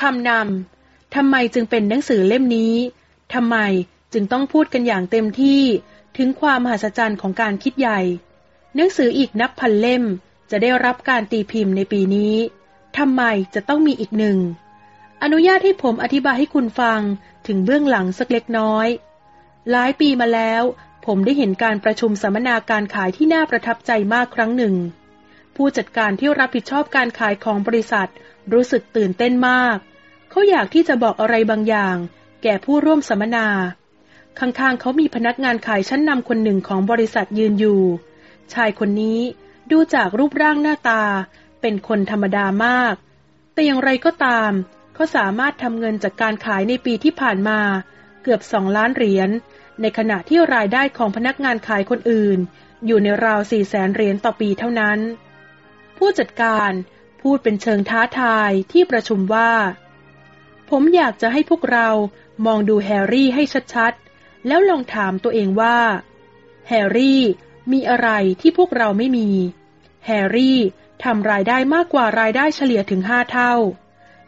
คำนำทำไมจึงเป็นหนังสือเล่มนี้ทำไมจึงต้องพูดกันอย่างเต็มที่ถึงความมหัศจรรย์ของการคิดใหญ่ หนังสืออีกนับพันเล่มจะได้รับการตีพิมพ์ในปีนี้ทำไมจะต้องมีอีกหนึ่ง อนุญาตให้ผมอธิบายให้คุณฟังถึงเบื้องหลังสักเล็กน้อย หลายปีมาแล้ว ผมได้เห็นการประชุมสัมมนาการขายที่น่าประทับใจมากครั้งหนึ่ง ผู้จัดการที่รับผิดชอบการขายของบริษัทรู้สึกตื่นเต้นมาก เขาอยากที่จะบอกอะไรบางอย่าง แก่ผู้ร่วมสัมมนา ข้างๆเขามีพนักงานขายชั้นนำคนหนึ่งของบริษัทยืนอยู่ ชายคนนี้ดูจากรูปร่างหน้าตา เป็นคนธรรมดามาก แต่อย่างไรก็ตาม เขาสามารถทำเงินจากการขายในปีที่ผ่านมา เกือบสองล้านเหรียญ ในขณะที่รายได้ของพนักงานขายคนอื่น อยู่ในราวสี่แสนเหรียญต่อปีเท่านั้น ผู้จัดการพูดเป็นเชิงท้าทายที่ประชุมว่า ผมอยากจะให้พวกเรามองดูแฮร์รี่ให้ชัดๆ แล้วลองถามตัวเองว่า แฮร์รี่มีอะไรที่พวกเราไม่มี แฮร์รี่ทำรายได้มากกว่ารายได้เฉลี่ยถึงห้าเท่า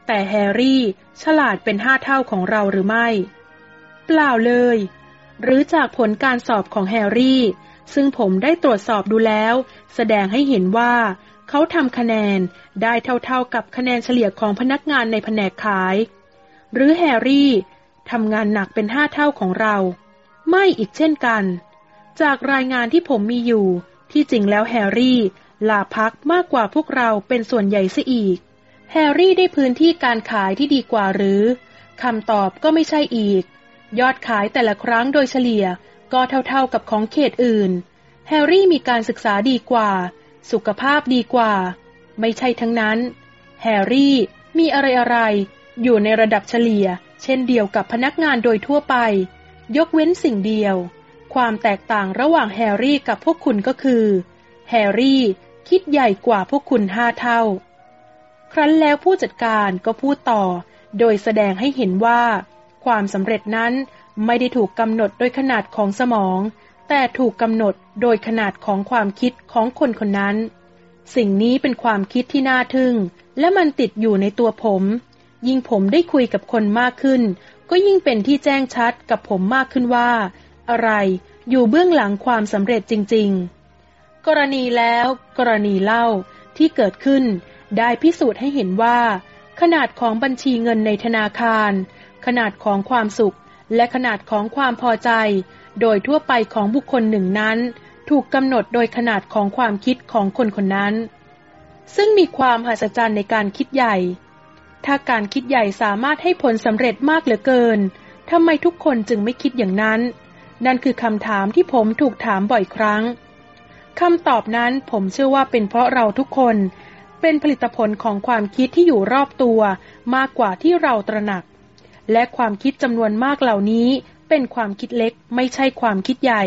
แต่แฮร์รี่ฉลาดเป็นห้าเท่าของเราหรือไม่ เปล่าเลย หรือจากผลการสอบของแฮร์รี่ ซึ่งผมได้ตรวจสอบดูแล้ว แสดงให้เห็นว่าเขาทำคะแนนได้เท่าๆกับคะแนนเฉลี่ยของพนักงานในแผนกขาย หรือแฮร์รี่ทำงานหนักเป็นห้าเท่าของเรา ไม่อีกเช่นกัน จากรายงานที่ผมมีอยู่ ที่จริงแล้วแฮร์รี่ลาพักมากกว่าพวกเราเป็นส่วนใหญ่ซะอีก แฮร์รี่ได้พื้นที่การขายที่ดีกว่าหรือคำตอบก็ไม่ใช่อีก ยอดขายแต่ละครั้งโดยเฉลี่ยก็เท่าๆกับของเขตอื่น แฮร์รี่มีการศึกษาดีกว่า สุขภาพดีกว่า ไม่ใช่ทั้งนั้น แฮร์รี่มีอะไรๆ อยู่ในระดับเฉลี่ย เช่นเดียวกับพนักงานโดยทั่วไป ยกเว้นสิ่งเดียว ความแตกต่างระหว่างแฮร์รี่กับพวกคุณก็คือ แฮร์รี่คิดใหญ่กว่าพวกคุณห้าเท่า ครั้นแล้วผู้จัดการก็พูดต่อ โดยแสดงให้เห็นว่า ความสำเร็จนั้นไม่ได้ถูกกำหนดโดยขนาดของสมอง แต่ถูกกำหนดโดยขนาดของความคิดของคนคนนั้น สิ่งนี้เป็นความคิดที่น่าทึ่ง และมันติดอยู่ในตัวผม ยิ่งผมได้คุยกับคนมากขึ้น ก็ยิ่งเป็นที่แจ้งชัดกับผมมากขึ้นว่า อะไรอยู่เบื้องหลังความสำเร็จจริง ๆ กรณีแล้ว กรณีเล่าที่เกิดขึ้น ได้พิสูจน์ให้เห็นว่า ขนาดของบัญชีเงินในธนาคาร ขนาดของความสุข และขนาดของความพอใจ โดยทั่วไปของบุคคลหนึ่งนั้น ถูกกำหนดโดยขนาดของความคิดของคนคนนั้น ซึ่งมีความหัศจรรย์ในการคิดใหญ่ ถ้าการคิดใหญ่สามารถให้ผลสำเร็จมากเหลือเกินทำไมทุกคนจึงไม่คิดอย่างนั้น นั่นคือคำถามที่ผมถูกถามบ่อยครั้งคำตอบนั้นผมเชื่อว่าเป็นเพราะเราทุกคน เป็นผลิตผลของความคิดที่อยู่รอบตัว มากกว่าที่เราตระหนัก และความคิดจำนวนมากเหล่านี้ เป็นความคิดเล็กไม่ใช่ความคิดใหญ่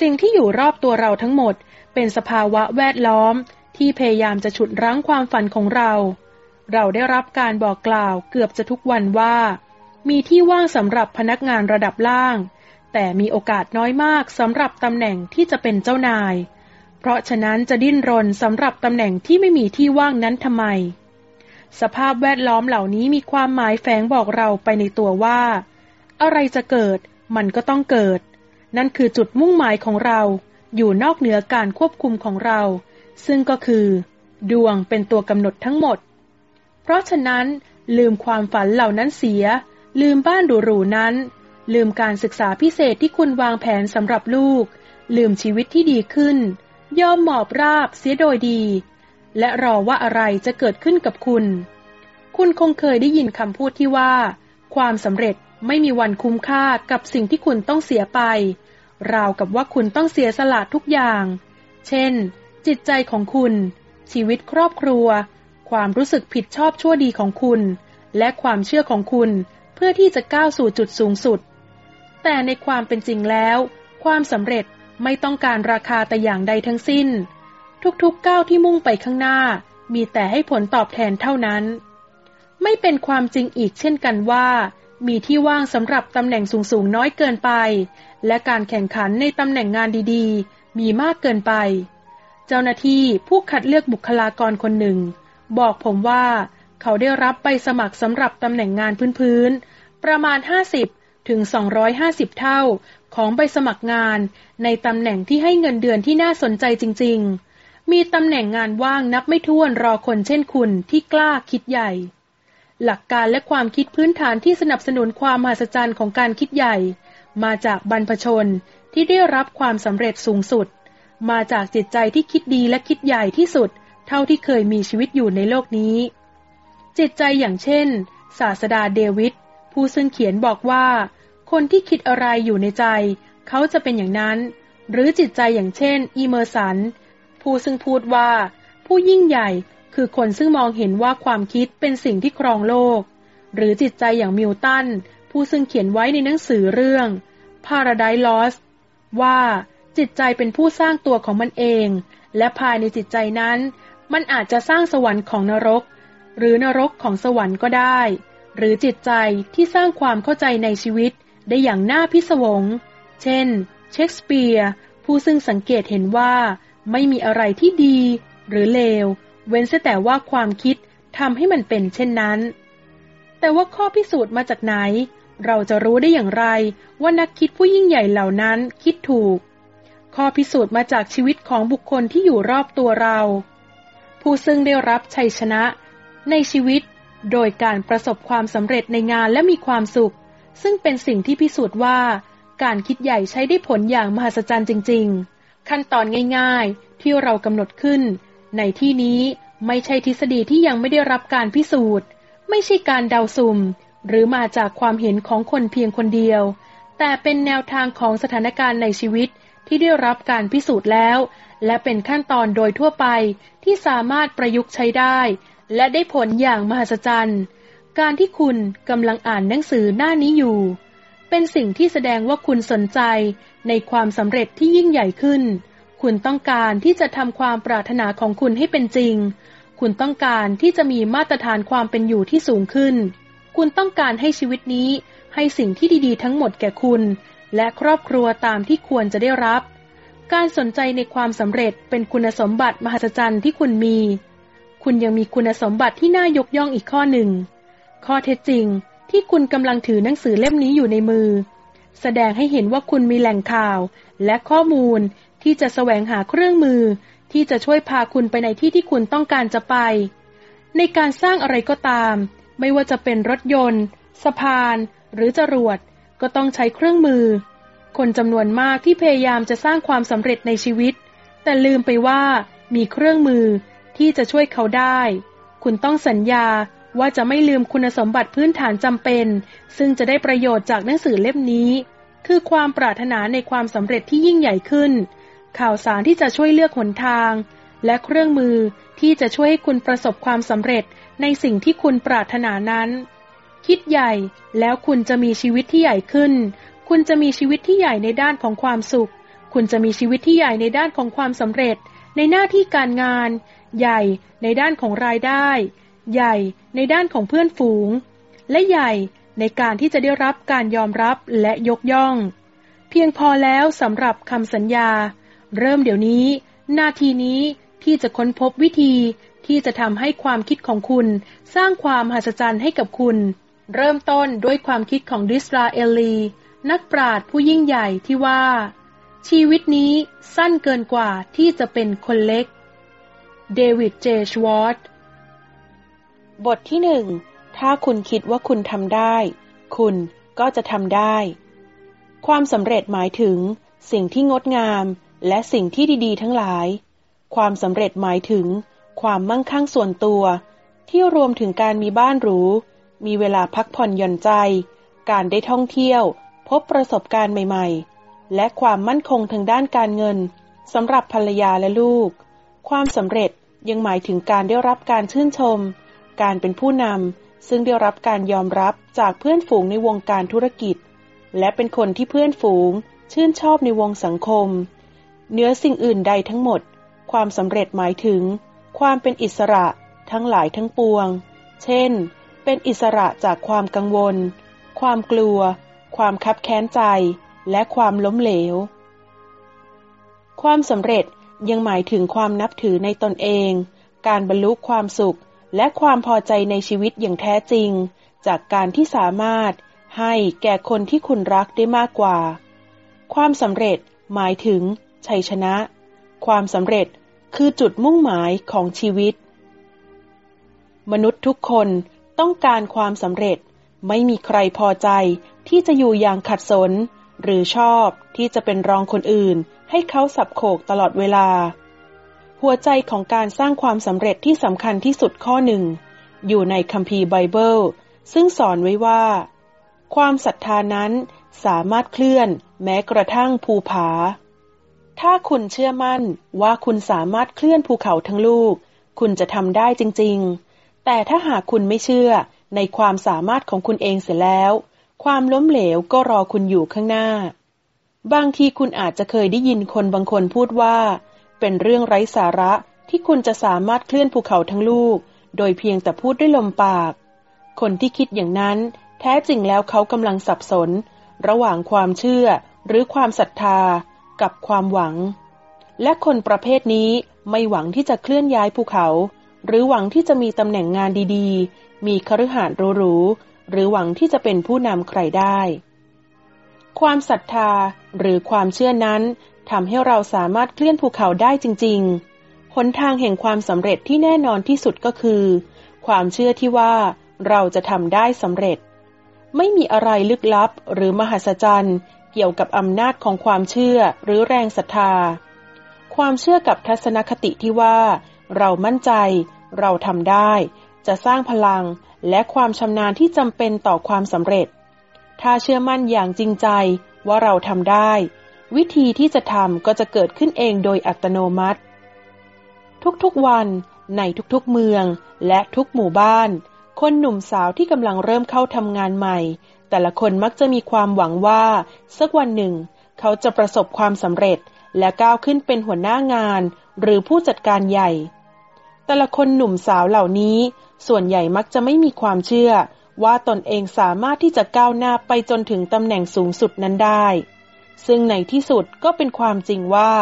สิ่งที่อยู่รอบตัวเราทั้งหมด เป็นสภาวะแวดล้อม ที่พยายามจะฉุดรั้งความฝันของเรา เราได้รับการบอกกล่าวเกือบจะทุกวันว่า มีที่ว่างสำหรับพนักงานระดับล่าง แต่มีโอกาสน้อยมากสำหรับตำแหน่งที่จะเป็นเจ้านาย เพราะฉะนั้นจะดิ้นรนสำหรับตำแหน่งที่ไม่มีที่ว่างนั้นทำไม สภาพแวดล้อมเหล่านี้มีความหมายแฝงบอกเราไปในตัวว่า อะไรจะเกิดมันก็ต้องเกิด นั่นคือจุดมุ่งหมายของเรา อยู่นอกเหนือการควบคุมของเรา ซึ่งก็คือ ดวงเป็นตัวกำหนดทั้งหมด เพราะฉะนั้นลืมความฝันเหล่านั้นเสีย ลืมบ้านหรูๆนั้น ลืมการศึกษาพิเศษที่คุณวางแผนสำหรับลูก ลืมชีวิตที่ดีขึ้น ยอมหมอบราบเสียโดยดี และรอว่าอะไรจะเกิดขึ้นกับคุณ คุณคงเคยได้ยินคำพูดที่ว่า ความสำเร็จไม่มีวันคุ้มค่ากับสิ่งที่คุณต้องเสียไป ราวกับว่าคุณต้องเสียสละทุกอย่าง เช่น จิตใจของคุณ ชีวิตครอบครัว ความรู้สึกผิดชอบชั่วดีของคุณ และความเชื่อของคุณเพื่อที่จะก้าวสู่จุดสูงสุด แต่ในความเป็นจริงแล้ว ความสำเร็จไม่ต้องการราคาแต่อย่างใดทั้งสิ้น ทุกๆก้าวที่มุ่งไปข้างหน้า มีแต่ให้ผลตอบแทนเท่านั้น ไม่เป็นความจริงอีกเช่นกันว่า มีที่ว่างสำหรับตำแหน่งสูงๆน้อยเกินไป และการแข่งขันในตำแหน่งงานดีๆ มีมากเกินไป เจ้าหน้าที่ผู้คัดเลือกบุคลากรคนหนึ่ง บอกผมว่าเขาได้รับใบสมัครสำหรับตำแหน่งงานพื้นๆ ประมาณ 50 ถึง 250 เท่าของใบสมัครงานในตำแหน่งที่ให้เงินเดือนที่น่าสนใจจริง ๆ มีตำแหน่งงานว่างนับไม่ถ้วนรอคนเช่นคุณที่กล้าคิดใหญ่ หลักการและความคิดพื้นฐานที่สนับสนุนความมหัศจรรย์ของการคิดใหญ่ มาจากบรรพชนที่ได้รับความสำเร็จสูงสุด มาจากจิตใจที่คิดดีและคิดใหญ่ที่สุด เท่าที่เคยมีชีวิตอยู่ในโลกนี้ จิตใจอย่างเช่น ศาสดาเดวิดผู้ซึ่งเขียนบอกว่า คนที่คิดอะไรอยู่ในใจ เขาจะเป็นอย่างนั้น หรือจิตใจอย่างเช่น อีเมอร์สัน ผู้ซึ่งพูดว่า ผู้ยิ่งใหญ่คือคนซึ่งมองเห็นว่าความคิดเป็นสิ่งที่ครองโลก หรือจิตใจอย่างมิวตัน ผู้ซึ่งเขียนไว้ในหนังสือเรื่อง Paradise Lost ว่าจิตใจเป็นผู้สร้างตัวของมันเอง และภายในจิตใจนั้น มันอาจจะสร้างสวรรค์ของนรก หรือนรกของสวรรค์ก็ได้ หรือจิตใจที่สร้างความเข้าใจในชีวิตได้อย่างน่าพิศวง เช่น เชคสเปียร์ผู้ซึ่งสังเกตเห็นว่า ไม่มีอะไรที่ดี หรือเลว เว้นแต่ว่าความคิดทำให้มันเป็นเช่นนั้น แต่ว่าข้อพิสูจน์มาจากไหน เราจะรู้ได้อย่างไรว่านักคิดผู้ยิ่งใหญ่เหล่านั้นคิดถูก ข้อพิสูจน์มาจากชีวิตของบุคคลที่อยู่รอบตัวเรา ผู้ซึ่งได้รับชัยชนะ ในชีวิต โดยการประสบความสำเร็จในงานและมีความสุข ซึ่งเป็นสิ่งที่พิสูจน์ว่า การคิดใหญ่ใช้ได้ผลอย่างมหัศจรรย์จริง ๆ ขั้นตอนง่าย ๆ ที่เรากำหนดขึ้น ในที่นี้ไม่ใช่ทฤษฎีที่ยังไม่ได้รับการพิสูจน์ ไม่ใช่การเดาสุ่ม หรือมาจากความเห็นของคนเพียงคนเดียว แต่เป็นแนวทางของสถานการณ์ในชีวิต ที่ได้รับการพิสูจน์แล้ว และเป็นขั้นตอนโดยทั่วไปที่สามารถประยุกต์ใช้ได้ และได้ผลอย่างมหัศจรรย์ การที่คุณกำลังอ่านหนังสือหน้านี้อยู่ เป็นสิ่งที่แสดงว่าคุณสนใจในความสำเร็จที่ยิ่งใหญ่ขึ้น คุณต้องการที่จะทำความปรารถนาของคุณให้เป็นจริง คุณต้องการที่จะมีมาตรฐานความเป็นอยู่ที่สูงขึ้น คุณต้องการให้ชีวิตนี้ให้สิ่งที่ดีๆ ทั้งหมดแก่คุณ และครอบครัวตามที่ควรจะได้รับ การสนใจในความสำเร็จเป็นคุณสมบัติมหัศจรรย์ที่คุณมี คุณยังมีคุณสมบัติที่น่ายกย่องอีกข้อหนึ่ง ข้อเท็จจริงที่คุณกำลังถือหนังสือเล่มนี้อยู่ในมือ แสดงให้เห็นว่าคุณมีแหล่งข่าวและข้อมูลที่จะแสวงหาเครื่องมือ ที่จะช่วยพาคุณไปในที่ที่คุณต้องการจะไป ในการสร้างอะไรก็ตาม ไม่ว่าจะเป็นรถยนต์ สะพาน หรือจรวด ก็ต้องใช้เครื่องมือ คนจำนวนมากที่พยายามจะสร้างความสำเร็จในชีวิต แต่ลืมไปว่ามีเครื่องมือที่จะช่วยเขาได้ คุณต้องสัญญาว่าจะไม่ลืมคุณสมบัติพื้นฐานจำเป็น ซึ่งจะได้ประโยชน์จากหนังสือเล่มนี้ คือความปรารถนาในความสำเร็จที่ยิ่งใหญ่ขึ้น ข่าวสารที่จะช่วยเลือกหนทาง และเครื่องมือที่จะช่วยให้คุณประสบความสำเร็จในสิ่งที่คุณปรารถนานั้น คิดใหญ่แล้วคุณจะมีชีวิตที่ใหญ่ขึ้น คุณจะมีชีวิตที่ใหญ่ในด้านของความสุข คุณจะมีชีวิตที่ใหญ่ในด้านของความสำเร็จ ในหน้าที่การงาน ใหญ่ในด้านของรายได้ ใหญ่ในด้านของเพื่อนฝูง และใหญ่ในการที่จะได้รับการยอมรับและยกย่อง เพียงพอแล้วสำหรับคำสัญญา เริ่มเดี๋ยวนี้ นาทีนี้ที่จะค้นพบวิธีที่จะทำให้ความคิดของคุณ สร้างความมหัศจรรย์ให้กับคุณ เริ่มต้นด้วยความคิดของดิสราเอลี นักปราชญ์ผู้ยิ่งใหญ่ที่ว่า ชีวิตนี้สั้นเกินกว่าที่จะเป็นคนเล็ก เดวิดเจชวอตบทที่หนึ่งถ้าคุณคิดว่าคุณทำได้ คุณก็จะทำได้ ความสำเร็จหมายถึง สิ่งที่งดงาม และสิ่งที่ดีๆ ทั้งหลาย ความสำเร็จหมายถึง ความมั่งคั่งส่วนตัว ที่รวมถึงการมีบ้านหรู มีเวลาพักผ่อนหย่อนใจ การได้ท่องเที่ยว พบประสบการณ์ใหม่ ๆ และความมั่นคงทางด้านการเงินสำหรับภรรยาและลูก ความสำเร็จยังหมายถึงการได้รับการชื่นชม การเป็นผู้นำซึ่งได้รับการยอมรับจากเพื่อนฝูงในวงการธุรกิจ และเป็นคนที่เพื่อนฝูง ชื่นชอบในวงสังคมเนื้อสิ่งอื่นใดทั้งหมด ความสำเร็จหมายถึง ความเป็นอิสระทั้งหลายทั้งปวง เช่น เป็นอิสระจากความกังวล ความกลัว ความคับแค้นใจ และความล้มเหลว ความสำเร็จยังหมายถึงความนับถือในตนเอง การบรรลุความสุข และความพอใจในชีวิตอย่างแท้จริง จากการที่สามารถให้แก่คนที่คุณรักได้มากกว่า ความสำเร็จหมายถึง ชัยชนะ ความสำเร็จคือจุดมุ่งหมายของชีวิต มนุษย์ทุกคน ต้องการความสำเร็จ ไม่มีใครพอใจที่จะอยู่อย่างขัดสน หรือชอบที่จะเป็นรองคนอื่น ให้เขาสับโขกตลอดเวลา หัวใจของการสร้างความสำเร็จที่สำคัญที่สุดข้อหนึ่ง อยู่ในคัมภีร์ไบเบิล ซึ่งสอนไว้ว่า ความศรัทธานั้นสามารถเคลื่อนแม้กระทั่งภูผา ถ้าคุณเชื่อมั่นว่าคุณสามารถเคลื่อนภูเขาทั้งลูก คุณจะทำได้จริง ๆ แต่ถ้าหากคุณไม่เชื่อในความสามารถของคุณเองเสียแล้ว ความล้มเหลวก็รอคุณอยู่ข้างหน้า บางทีคุณอาจจะเคยได้ยินคนบางคนพูดว่า เป็นเรื่องไร้สาระที่คุณจะสามารถเคลื่อนภูเขาทั้งลูก โดยเพียงแต่พูดด้วยลมปาก คนที่คิดอย่างนั้น แท้จริงแล้วเขากำลังสับสน ระหว่างความเชื่อหรือความศรัทธา กับความหวัง และคนประเภทนี้ไม่หวังที่จะเคลื่อนย้ายภูเขา หรือหวังที่จะมีตำแหน่งงานดีๆ มีคฤหาสน์หรูๆ หรือหวังที่จะเป็นผู้นำใครได้ ความศรัทธาหรือความเชื่อนั้นทำให้เราสามารถเคลื่อนภูเขาได้จริง ๆ หนทางแห่งความสำเร็จที่แน่นอนที่สุดก็คือ ความเชื่อที่ว่าเราจะทำได้สำเร็จ ไม่มีอะไรลึกลับหรือมหัศจรรย์ เกี่ยวกับอำนาจของความเชื่อหรือแรงศรัทธา ความเชื่อกับทัศนคติที่ว่า เรามั่นใจ เราทำได้ จะสร้างพลังและความชำนาญที่จำเป็นต่อความสำเร็จ ถ้าเชื่อมั่นอย่างจริงใจว่าเราทำได้ วิธีที่จะทำก็จะเกิดขึ้นเองโดยอัตโนมัติ ทุกๆวันในทุกๆเมืองและทุกหมู่บ้าน คนหนุ่มสาวที่กำลังเริ่มเข้าทำงานใหม่ แต่ละคนมักจะมีความหวังว่า สักวันหนึ่ง เขาจะประสบความสำเร็จและก้าวขึ้นเป็นหัวหน้างาน หรือผู้จัดการใหญ่ แต่ละคนหนุ่มสาวเหล่านี้ ส่วนใหญ่มักจะไม่มีความเชื่อ ว่าตนเองสามารถที่จะก้าวหน้าไปจนถึงตำแหน่งสูงสุดนั้นได้ ซึ่งในที่สุดก็เป็นความจริงว่า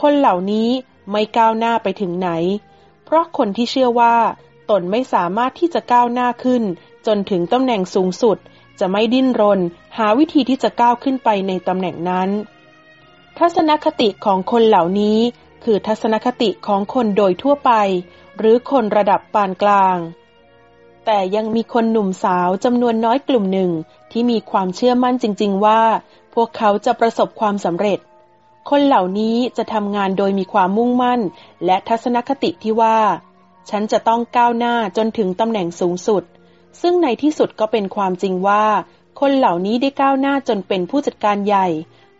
คนเหล่านี้ไม่ก้าวหน้าไปถึงไหน เพราะคนที่เชื่อว่า ตนไม่สามารถที่จะก้าวหน้าขึ้น จนถึงตำแหน่งสูงสุด จะไม่ดิ้นรน หาวิธีที่จะก้าวขึ้นไปในตำแหน่งนั้น ทัศนคติของคนเหล่านี้ คือทัศนคติของคนโดยทั่วไป หรือคนระดับปานกลาง แต่ยังมีคนหนุ่มสาวจำนวนน้อยกลุ่มหนึ่งที่มีความเชื่อมั่นจริง ๆ ว่า พวกเขาจะประสบความสำเร็จ คนเหล่านี้จะทำงานโดยมีความมุ่งมั่น และทัศนคติที่ว่า ฉันจะต้องก้าวหน้าจนถึงตำแหน่งสูงสุด ซึ่งในที่สุดก็เป็นความจริงว่า คนเหล่านี้ได้ก้าวหน้าจนเป็นผู้จัดการใหญ่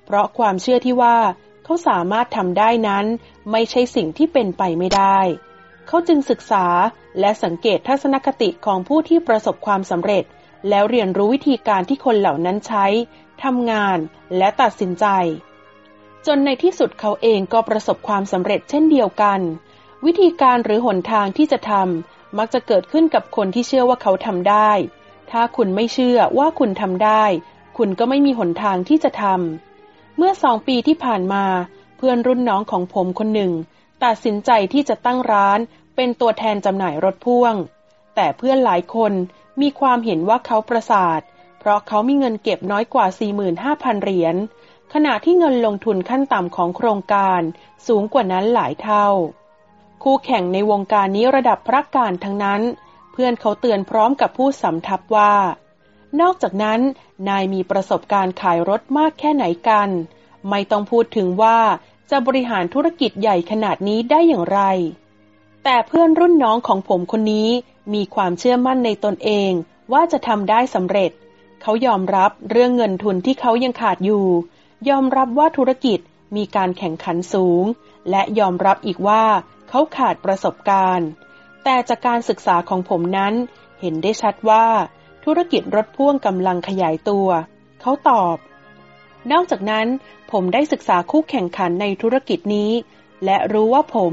เพราะความเชื่อที่ว่าเขาสามารถทำได้นั้น ไม่ใช่สิ่งที่เป็นไปไม่ได้ เขาจึงศึกษาและสังเกตทัศนคติของผู้ที่ประสบความสำเร็จ แล้วเรียนรู้วิธีการที่คนเหล่านั้นใช้ทำงานและตัดสินใจ จนในที่สุดเขาเองก็ประสบความสำเร็จเช่นเดียวกัน วิธีการหรือหนทางที่จะทำมักจะเกิดขึ้นกับคนที่เชื่อว่าเขาทำได้ ถ้าคุณไม่เชื่อว่าคุณทำได้ คุณก็ไม่มีหนทางที่จะทำเมื่อสองปีที่ผ่านมา เพื่อนรุ่นน้องของผมคนหนึ่ง ตัดสินใจที่จะตั้งร้าน เป็นตัวแทนจำหน่ายรถพ่วง แต่เพื่อนหลายคนมีความเห็นว่าเขาประสาท เพราะเขามีเงินเก็บน้อยกว่า 45,000 เหรียญ ขณะที่เงินลงทุนขั้นต่ำของโครงการสูงกว่านั้นหลายเท่า คู่แข่งในวงการนี้ระดับพระการทั้งนั้น เพื่อนเขาเตือนพร้อมกับผู้สำทับว่า นอกจากนั้น นายมีประสบการณ์ขายรถมากแค่ไหนกัน ไม่ต้องพูดถึงว่าจะบริหารธุรกิจใหญ่ขนาดนี้ได้อย่างไร แต่เพื่อนรุ่นน้องของผมคนนี้มีความเชื่อมั่นในตนเองว่าจะทำได้สำเร็จ เขายอมรับเรื่องเงินทุนที่เขายังขาดอยู่ ยอมรับว่าธุรกิจมีการแข่งขันสูง และยอมรับอีกว่าเขาขาดประสบการณ์ แต่จากการศึกษาของผมนั้นเห็นได้ชัดว่า ธุรกิจรถพ่วงกำลังขยายตัว เขาตอบ นอกจากนั้นผมได้ศึกษาคู่แข่งขันในธุรกิจนี้ และรู้ว่าผม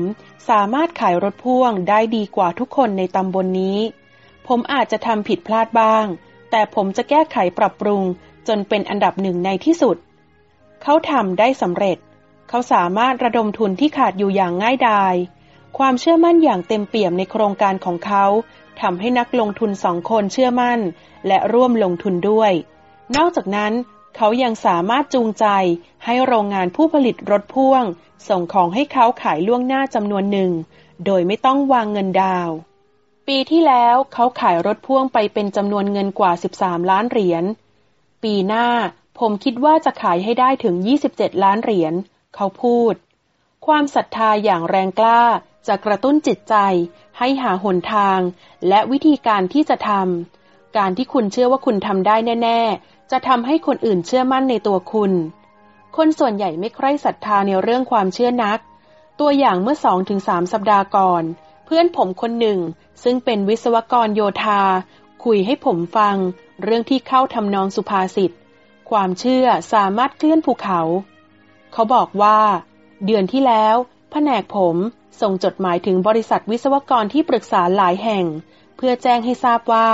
สามารถขายรถพ่วงได้ดีกว่าทุกคนในตำบลนนี้ ผมอาจจะทำผิดพลาดบ้าง แต่ผมจะแก้ไขปรับปรุงจนเป็นอันดับหนึ่งในที่สุด เขาทำได้สำเร็จ เขาสามารถระดมทุนที่ขาดอยู่อย่างง่ายดาย ความเชื่อมั่นอย่างเต็มเปี่ยมในโครงการของเขาทำให้นักลงทุนสองคนเชื่อมั่น และร่วมลงทุนด้วย นอกจากนั้น เขายังสามารถจูงใจให้โรงงานผู้ผลิตรถพ่วง ส่งของให้เขาขายล่วงหน้าจำนวนหนึ่ง โดยไม่ต้องวางเงินดาว ปีที่แล้วเขาขายรถพ่วงไปเป็นจำนวนเงินกว่า 13 ล้านเหรียญ ปีหน้าผมคิดว่าจะขายให้ได้ถึง 27 ล้านเหรียญ เขาพูด ความศรัทธาอย่างแรงกล้าจะกระตุ้นจิตใจ ให้หาหนทาง และวิธีการที่จะทำการที่คุณเชื่อว่าคุณทำได้แน่ๆ จะทำให้คนอื่นเชื่อมั่นในตัวคุณ คนส่วนใหญ่ไม่ใคร่ศรัทธาในเรื่องความเชื่อนัก ตัวอย่างเมื่อสองถึงสามสัปดาห์ก่อน เพื่อนผมคนหนึ่ง ซึ่งเป็นวิศวกรโยธา คุยให้ผมฟัง เรื่องที่เข้าทำนองสุภาษิต ความเชื่อสามารถเคลื่อนภูเขา เขาบอกว่า เดือนที่แล้ว แผนกผมส่งจดหมายถึงบริษัทวิศวกรที่ปรึกษาหลายแห่ง เพื่อแจ้งให้ทราบว่า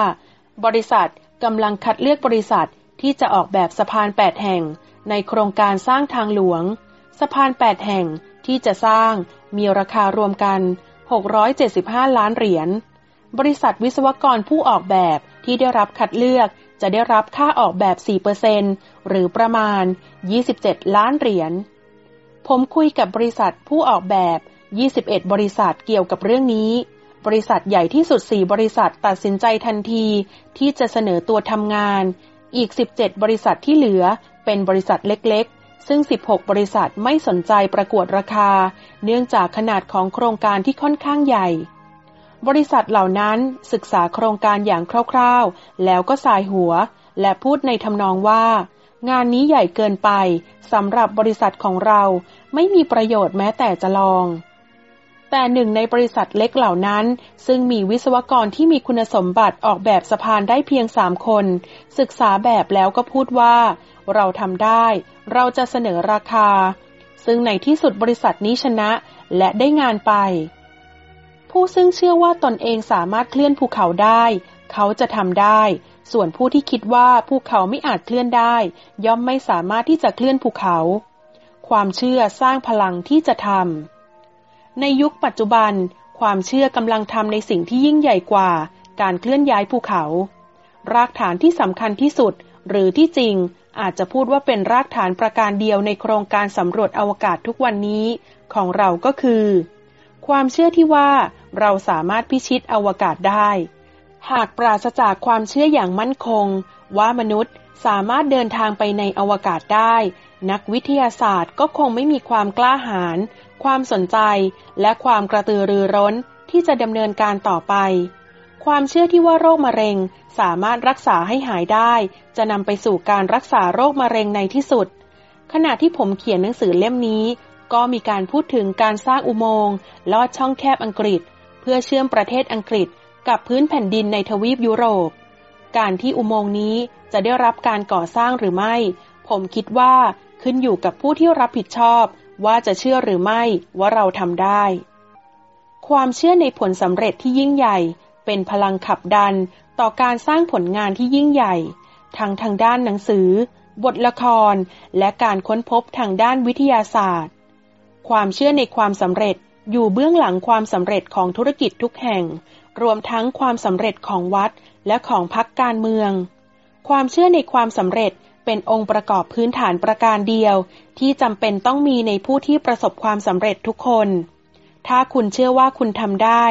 บริษัทกำลังคัดเลือกบริษัท ที่จะออกแบบสะพานแปดแห่งในโครงการสร้างทางหลวง สะพานแปดแห่งที่จะสร้างมีราคารวมกัน 675 ล้านเหรียญ บริษัทวิศวกรผู้ออกแบบที่ได้รับคัดเลือกจะได้รับค่าออกแบบ 4%หรือประมาณ 27 ล้านเหรียญ ผมคุยกับบริษัทผู้ออกแบบ 21 บริษัทเกี่ยวกับเรื่องนี้ บริษัทใหญ่ที่สุด 4 บริษัทตัดสินใจทันทีที่จะเสนอตัวทำงาน อีก 17 บริษัทที่เหลือเป็นบริษัทเล็กๆ ซึ่ง 16 บริษัทไม่สนใจประกวดราคา เนื่องจากขนาดของโครงการที่ค่อนข้างใหญ่ บริษัทเหล่านั้นศึกษาโครงการอย่างคร่าวๆ แล้วก็สายหัว และพูดในทำนองว่า งานนี้ใหญ่เกินไปสำหรับบริษัทของเราไม่มีประโยชน์แม้แต่จะลอง แต่หนึ่งในบริษัทเล็กเหล่านั้น ซึ่งมีวิศวกรที่มีคุณสมบัติออกแบบสะพานได้เพียงสามคน ศึกษาแบบแล้วก็พูดว่า เราทำได้ เราจะเสนอราคา ซึ่งในที่สุดบริษัทนี้ชนะและได้งานไป ผู้ซึ่งเชื่อว่าตนเองสามารถเคลื่อนภูเขาได้ เขาจะทำได้ ส่วนผู้ที่คิดว่าภูเขาไม่อาจเคลื่อนได้ ย่อมไม่สามารถที่จะเคลื่อนภูเขา ความเชื่อสร้างพลังที่จะทำ ในยุคปัจจุบัน ความเชื่อกำลังทำในสิ่งที่ยิ่งใหญ่กว่า การเคลื่อนย้ายภูเขา รากฐานที่สำคัญที่สุด หรือที่จริงอาจจะพูดว่าเป็นรากฐานประการเดียวในโครงการสำรวจอวกาศทุกวันนี้ ของเราก็คือ ความเชื่อที่ว่าเราสามารถพิชิตอวกาศได้ หากปราศจากความเชื่ออย่างมั่นคง ว่ามนุษย์สามารถเดินทางไปในอวกาศได้ นักวิทยาศาสตร์ก็คงไม่มีความกล้าหาญ ความสนใจและความกระตือรือร้นที่จะดำเนินการต่อไป ความเชื่อที่ว่าโรคมะเร็งสามารถรักษาให้หายได้ จะนำไปสู่การรักษาโรคมะเร็งในที่สุด ขณะที่ผมเขียนหนังสือเล่มนี้ ก็มีการพูดถึงการสร้างอุโมงค์ลอดช่องแคบอังกฤษ เพื่อเชื่อมประเทศอังกฤษ กับพื้นแผ่นดินในทวีปยุโรป การที่อุโมงค์นี้จะได้รับการก่อสร้างหรือไม่ ผมคิดว่าขึ้นอยู่กับผู้ที่รับผิดชอบ ว่าจะเชื่อหรือไม่ว่าเราทำได้ ความเชื่อในผลสำเร็จที่ยิ่งใหญ่ เป็นพลังขับดันต่อการสร้างผลงานที่ยิ่งใหญ่ ทั้งทางด้านหนังสือ บทละคร และการค้นพบทางด้านวิทยาศาสตร์ ความเชื่อในความสำเร็จอยู่เบื้องหลังความสำเร็จของธุรกิจทุกแห่ง รวมทั้งความสำเร็จของวัดและของพรรคการเมือง ความเชื่อในความสำเร็จ เป็นองค์ประกอบพื้นฐานประการเดียว ที่จำเป็นต้องมีในผู้ที่ประสบความสำเร็จทุกคน ถ้าคุณเชื่อว่าคุณทำได้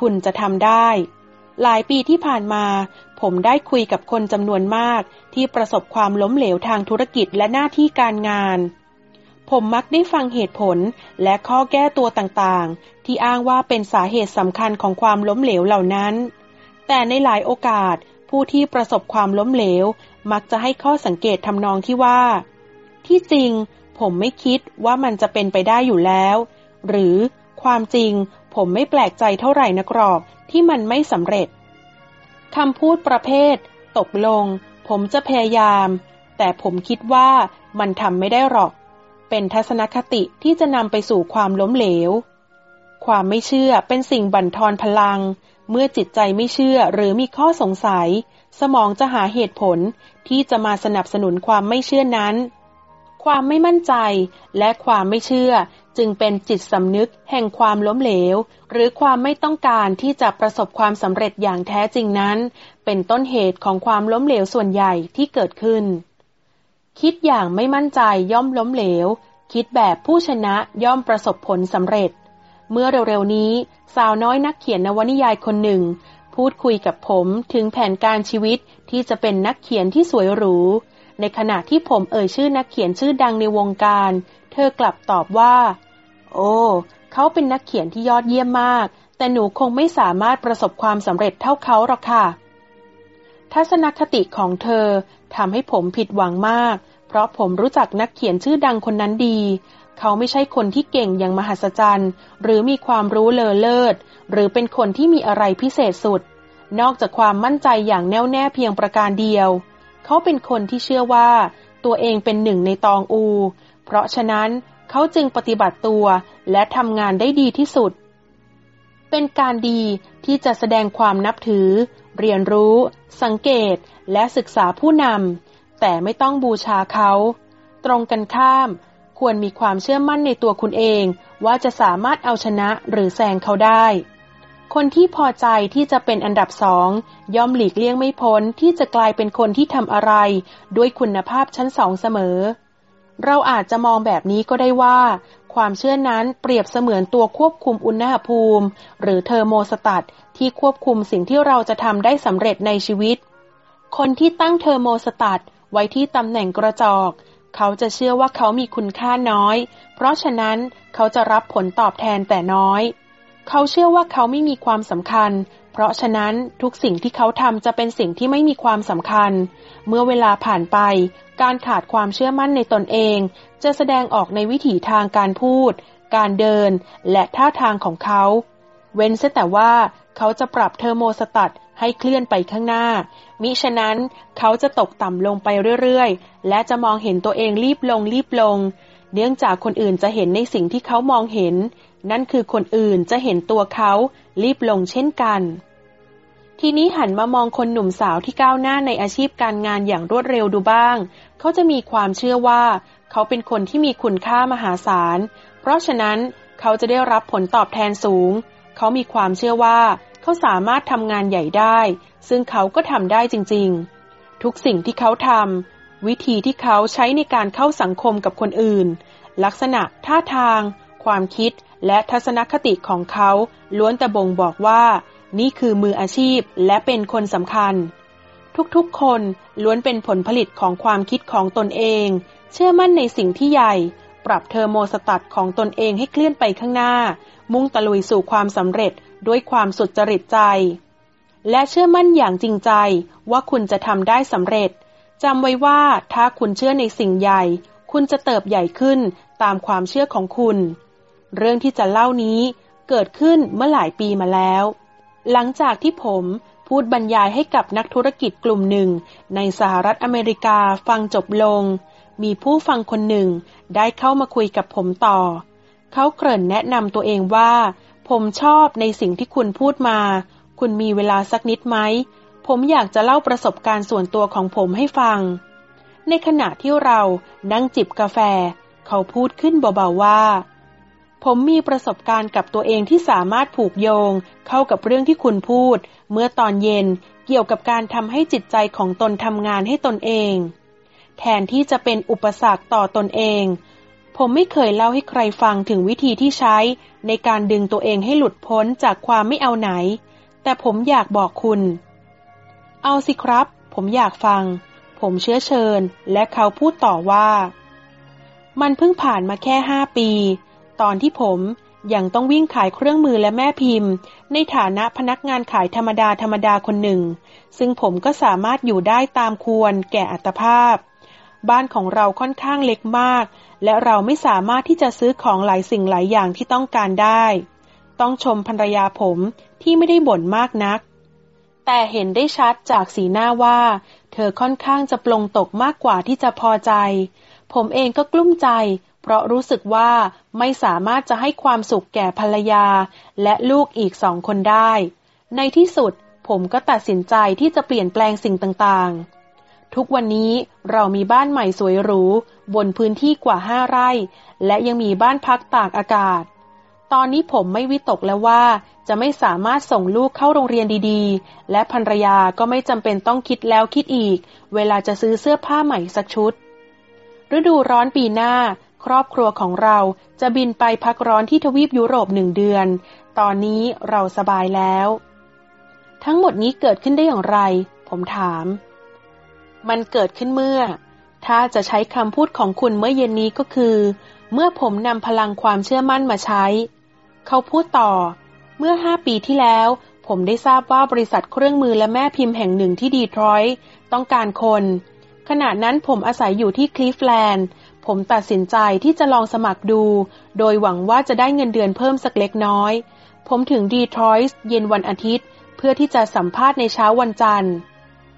คุณจะทำได้ หลายปีที่ผ่านมา ผมได้คุยกับคนจำนวนมากที่ประสบความล้มเหลวทางธุรกิจและหน้าที่การงาน ผมมักได้ฟังเหตุผลและข้อแก้ตัวต่างๆ ที่อ้างว่าเป็นสาเหตุสำคัญของความล้มเหลวเหล่านั้น แต่ในหลายโอกาสผู้ที่ประสบความล้มเหลว มักจะให้ข้อสังเกตทำนองที่ว่า ที่จริง ผมไม่คิดว่ามันจะเป็นไปได้อยู่แล้ว หรือความจริง ผมไม่แปลกใจเท่าไหร่นักหรอกที่มันไม่สำเร็จคำพูดประเภท ตกลง ผมจะพยายาม แต่ผมคิดว่ามันทำไม่ได้หรอก เป็นทัศนคติที่จะนำไปสู่ความล้มเหลว ความไม่เชื่อเป็นสิ่งบั่นทอนพลัง เมื่อจิตใจไม่เชื่อหรือมีข้อสงสัย สมองจะหาเหตุผลที่จะมาสนับสนุนความไม่เชื่อนั้น ความไม่มั่นใจและความไม่เชื่อจึงเป็นจิตสำนึกแห่งความล้มเหลว หรือความไม่ต้องการที่จะประสบความสำเร็จอย่างแท้จริงนั้น เป็นต้นเหตุของความล้มเหลวส่วนใหญ่ที่เกิดขึ้น คิดอย่างไม่มั่นใจย่อมล้มเหลว คิดแบบผู้ชนะย่อมประสบผลสำเร็จ เมื่อเร็วๆนี้ สาวน้อยนักเขียนนวนิยายคนหนึ่ง พูดคุยกับผมถึงแผนการชีวิตที่จะเป็นนักเขียนที่สวยหรู ในขณะที่ผมเอ่ยชื่อนักเขียนชื่อดังในวงการ เธอกลับตอบว่า โอ้เขาเป็นนักเขียนที่ยอดเยี่ยมมาก แต่หนูคงไม่สามารถประสบความสำเร็จเท่าเขาหรอกค่ะ ทัศนคติของเธอทำให้ผมผิดหวังมาก เพราะผมรู้จักนักเขียนชื่อดังคนนั้นดี เขาไม่ใช่คนที่เก่งอย่างมหัศจรรย์ หรือมีความรู้เลอเลิศ หรือเป็นคนที่มีอะไรพิเศษสุด นอกจากความมั่นใจอย่างแน่วแน่เพียงประการเดียว เขาเป็นคนที่เชื่อว่า ตัวเองเป็นหนึ่งในตองอู เพราะฉะนั้นเขาจึงปฏิบัติตัวและทำงานได้ดีที่สุด เป็นการดีที่จะแสดงความนับถือ เรียนรู้ สังเกต และศึกษาผู้นำแต่ไม่ต้องบูชาเขา ตรงกันข้าม ควรมีความเชื่อมั่นในตัวคุณเองว่าจะสามารถเอาชนะหรือแซงเขาได้ คนที่พอใจที่จะเป็นอันดับสองย่อมหลีกเลี่ยงไม่พ้นที่จะกลายเป็นคนที่ทำอะไร ด้วยคุณภาพชั้นสองเสมอ เราอาจจะมองแบบนี้ก็ได้ว่า ความเชื่อนั้นเปรียบเสมือนตัวควบคุมอุณหภูมิ หรือเทอร์โมสตัตที่ควบคุมสิ่งที่เราจะทำได้สำเร็จในชีวิต คนที่ตั้งเทอร์โมสตัตไว้ที่ตำแหน่งกระจอก เขาจะเชื่อว่าเขามีคุณค่าน้อย เพราะฉะนั้นเขาจะรับผลตอบแทนแต่น้อย เขาเชื่อว่าเขาไม่มีความสำคัญ เพราะฉะนั้นทุกสิ่งที่เขาทำจะเป็นสิ่งที่ไม่มีความสำคัญ เมื่อเวลาผ่านไป การขาดความเชื่อมั่นในตนเอง จะแสดงออกในวิถีทางการพูด การเดิน และท่าทางของเขา เว้นแต่ว่าเขาจะปรับเทอร์โมสตัต ให้เคลื่อนไปข้างหน้า มิฉะนั้นเขาจะตกต่ำลงไปเรื่อยๆ และจะมองเห็นตัวเองรีบลงรีบลง เนื่องจากคนอื่นจะเห็นในสิ่งที่เขามองเห็น นั่นคือคนอื่นจะเห็นตัวเขารีบลงเช่นกัน ทีนี้หันมามองคนหนุ่มสาวที่ก้าวหน้าในอาชีพการงานอย่างรวดเร็วดูบ้าง เขาจะมีความเชื่อว่า เขาเป็นคนที่มีคุณค่ามหาศาล เพราะฉะนั้นเขาจะได้รับผลตอบแทนสูง เขามีความเชื่อว่า เขาสามารถทำงานใหญ่ได้ ซึ่งเขาก็ทำได้จริง ๆ ทุกสิ่งที่เขาทำวิธีที่เขาใช้ในการเข้าสังคมกับคนอื่น ลักษณะท่าทาง ความคิดและทัศนคติของเขาล้วนแต่บ่งบอกว่า นี่คือมืออาชีพและเป็นคนสำคัญ ทุกๆ คนล้วนเป็นผลผลิตของความคิดของตนเอง เชื่อมั่นในสิ่งที่ใหญ่ ปรับเทอร์โมสตัตของตนเองให้เคลื่อนไปข้างหน้า มุ่งตะลุยสู่ความสำเร็จด้วยความสุดจริตใจ และเชื่อมั่นอย่างจริงใจว่าคุณจะทำได้สำเร็จจำไว้ว่าถ้าคุณเชื่อในสิ่งใหญ่ คุณจะเติบใหญ่ขึ้นตามความเชื่อของคุณ เรื่องที่จะเล่านี้เกิดขึ้นเมื่อหลายปีมาแล้ว หลังจากที่ผมพูดบรรยายให้กับนักธุรกิจกลุ่มหนึ่ง ในสหรัฐอเมริกาฟังจบลง มีผู้ฟังคนหนึ่งได้เข้ามาคุยกับผมต่อ เขาเกริ่นแนะนำตัวเองว่า ผมชอบในสิ่งที่คุณพูดมา คุณมีเวลาสักนิดไหม ผมอยากจะเล่าประสบการณ์ส่วนตัวของผมให้ฟัง ในขณะที่เรานั่งจิบกาแฟ เขาพูดขึ้นเบาๆว่า ผมมีประสบการณ์กับตัวเองที่สามารถผูกโยง เข้ากับเรื่องที่คุณพูด เมื่อตอนเย็นเกี่ยวกับการทำให้จิตใจของตนทำงานให้ตนเอง แทนที่จะเป็นอุปสรรคต่อตนเอง ผมไม่เคยเล่าให้ใครฟังถึงวิธีที่ใช้ในการดึงตัวเองให้หลุดพ้นจากความไม่เอาไหน แต่ผมอยากบอกคุณ เอาสิครับ ผมอยากฟัง ผมเชื้อเชิญ และเขาพูดต่อว่า มันเพิ่งผ่านมาแค่ห้าปี ตอนที่ผมยังต้องวิ่งขายเครื่องมือและแม่พิมพ์ ในฐานะพนักงานขายธรรมดาธรรมดาคนหนึ่ง ซึ่งผมก็สามารถอยู่ได้ตามควรแก่อัตภาพ บ้านของเราค่อนข้างเล็กมาก และเราไม่สามารถที่จะซื้อของหลายสิ่งหลายอย่างที่ต้องการได้ ต้องชมภรรยาผมที่ไม่ได้บ่นมากนัก แต่เห็นได้ชัดจากสีหน้าว่า เธอค่อนข้างจะปลงตกมากกว่าที่จะพอใจ ผมเองก็กลุ้มใจ เพราะรู้สึกว่าไม่สามารถจะให้ความสุขแก่ภรรยา และลูกอีกสองคนได้ ในที่สุดผมก็ตัดสินใจที่จะเปลี่ยนแปลงสิ่งต่างๆ ทุกวันนี้เรามีบ้านใหม่สวยหรูบนพื้นที่กว่าห้าไร่ และยังมีบ้านพักตากอากาศ ตอนนี้ผมไม่วิตกแล้วว่า จะไม่สามารถส่งลูกเข้าโรงเรียนดีๆ และภรรยาก็ไม่จำเป็นต้องคิดแล้วคิดอีก เวลาจะซื้อเสื้อผ้าใหม่สักชุด ฤดูร้อนปีหน้า ครอบครัวของเราจะบินไปพักร้อนที่ทวีปยุโรปหนึ่งเดือน ตอนนี้เราสบายแล้ว ทั้งหมดนี้เกิดขึ้นได้อย่างไร ผมถาม มันเกิดขึ้นเมื่อ ถ้าจะใช้คำพูดของคุณเมื่อเย็นนี้ก็คือ เมื่อผมนำพลังความเชื่อมั่นมาใช้ เขาพูดต่อ เมื่อห้าปีที่แล้ว ผมได้ทราบว่าบริษัทเครื่องมือและแม่พิมพ์แห่งหนึ่งที่ดีทรอยต์ต้องการคน ขณะนั้นผมอาศัยอยู่ที่คลีฟแลนด์ผมตัดสินใจที่จะลองสมัครดู โดยหวังว่าจะได้เงินเดือนเพิ่มสักเล็กน้อย ผมถึงดีทรอยต์เย็นวันอาทิตย์ เพื่อที่จะสัมภาษณ์ในเช้าวันจันทร์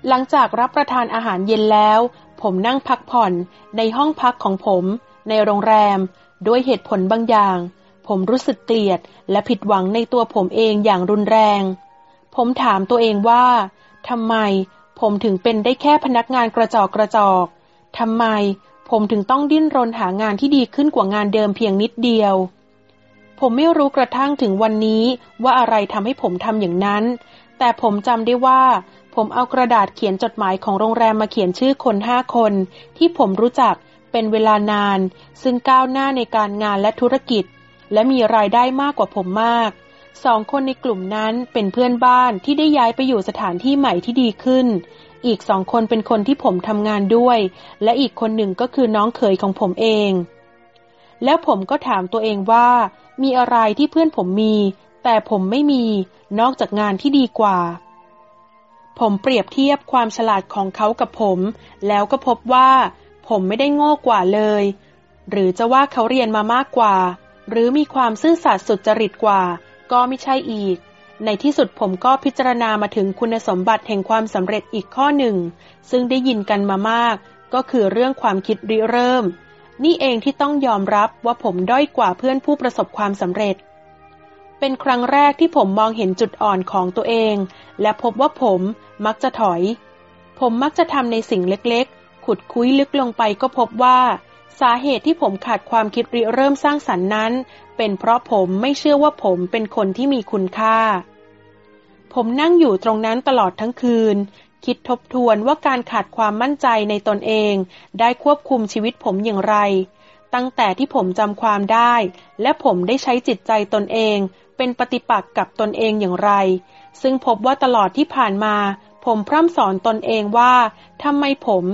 หลังจากรับประทานอาหารเย็นแล้ว ผมนั่งพักผ่อนในห้องพักของผม ในโรงแรม ด้วยเหตุผลบางอย่าง ผมรู้สึกเกลียดและผิดหวังในตัวผมเองอย่างรุนแรง ผมถามตัวเองว่าทำไมผมถึงเป็นได้แค่พนักงานกระจอกกระจอกทำไมผมถึงต้องดิ้นรนหางานที่ดีขึ้นกว่างานเดิมเพียงนิดเดียว ผมไม่รู้กระทั่งถึงวันนี้ว่าอะไรทำให้ผมทำอย่างนั้น แต่ผมจำได้ว่า ผมเอากระดาษเขียนจดหมายของโรงแรมมาเขียนชื่อคนห้าคน ที่ผมรู้จักเป็นเวลานาน ซึ่งก้าวหน้าในการงานและธุรกิจ และมีรายได้มากกว่าผมมากสองคนในกลุ่มนั้นเป็นเพื่อนบ้านที่ได้ย้ายไปอยู่สถานที่ใหม่ที่ดีขึ้น อีกสองคนเป็นคนที่ผมทำงานด้วย และอีกคนหนึ่งก็คือน้องเขยของผมเอง แล้วผมก็ถามตัวเองว่า มีอะไรที่เพื่อนผมมี แต่ผมไม่มี นอกจากงานที่ดีกว่า ผมเปรียบเทียบความฉลาดของเขากับผม แล้วก็พบว่า ผมไม่ได้โง่กว่าเลย หรือจะว่าเขาเรียนมามากกว่า หรือมีความซื่อสัตย์สุจริตกว่า ก็ไม่ใช่อีก ในที่สุดผมก็พิจารณามาถึงคุณสมบัติแห่งความสำเร็จอีกข้อหนึ่ง ซึ่งได้ยินกันมามาก ก็คือเรื่องความคิดริเริ่ม นี่เองที่ต้องยอมรับว่าผมด้อยกว่าเพื่อนผู้ประสบความสำเร็จ เป็นครั้งแรกที่ผมมองเห็นจุดอ่อนของตัวเอง และพบว่าผมมักจะถอย ผมมักจะทำในสิ่งเล็กๆ ขุดคุ้ยลึกลงไปก็พบว่า สาเหตุที่ผมขาดความคิดริเริ่มสร้างสรรค์นั้น เป็นเพราะผมไม่เชื่อว่าผมเป็นคนที่มีคุณค่า ผมนั่งอยู่ตรงนั้นตลอดทั้งคืน คิดทบทวนว่าการขาดความมั่นใจในตนเอง ได้ควบคุมชีวิตผมอย่างไร ตั้งแต่ที่ผมจำความได้ และผมได้ใช้จิตใจตนเอง เป็นปฏิปักษ์กับตนเองอย่างไร ซึ่งพบว่าตลอดที่ผ่านมา ผมพร่ำสอนตนเองว่าทำไมผม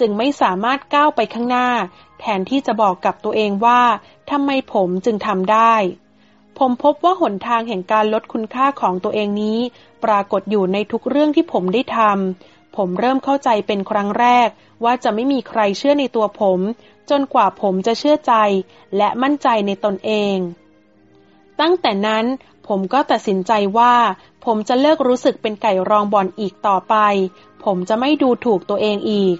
จึงไม่สามารถก้าวไปข้างหน้า แทนที่จะบอกกับตัวเองว่าทำไมผมจึงทำได้ ผมพบว่าหนทางแห่งการลดคุณค่าของตัวเองนี้ ปรากฏอยู่ในทุกเรื่องที่ผมได้ทำผมเริ่มเข้าใจเป็นครั้งแรก ว่าจะไม่มีใครเชื่อในตัวผม จนกว่าผมจะเชื่อใจ และมั่นใจในตนเอง ตั้งแต่นั้นผมก็ตัดสินใจว่า ผมจะเลิกรู้สึกเป็นไก่รองบอลอีกต่อไป ผมจะไม่ดูถูกตัวเองอีก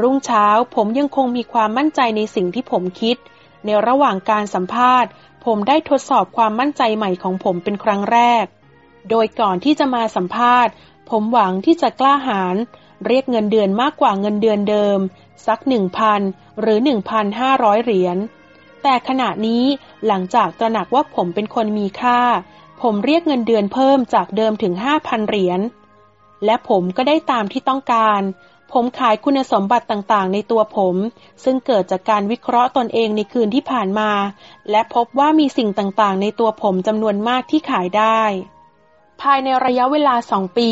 รุ่งเช้าผมยังคงมีความมั่นใจในสิ่งที่ผมคิด ในระหว่างการสัมภาษณ์ ผมได้ทดสอบความมั่นใจใหม่ของผมเป็นครั้งแรก โดยก่อนที่จะมาสัมภาษณ์ ผมหวังที่จะกล้าหาญเรียกเงินเดือนมากกว่าเงินเดือนเดิม สักหนึ่งพันหรือหนึ่งพันห้าร้อยเหรียญ แต่ขณะนี้หลังจากตระหนักว่าผมเป็นคนมีค่า ผมเรียกเงินเดือนเพิ่มจากเดิมถึงห้าพันเหรียญ และผมก็ได้ตามที่ต้องการ ผมขายคุณสมบัติต่างๆ ในตัวผม ซึ่งเกิดจากการวิเคราะห์ตนเองในคืนที่ผ่านมา และพบว่ามีสิ่งต่างๆ ในตัวผมจำนวนมากที่ขายได้ ภายในระยะเวลาสองปี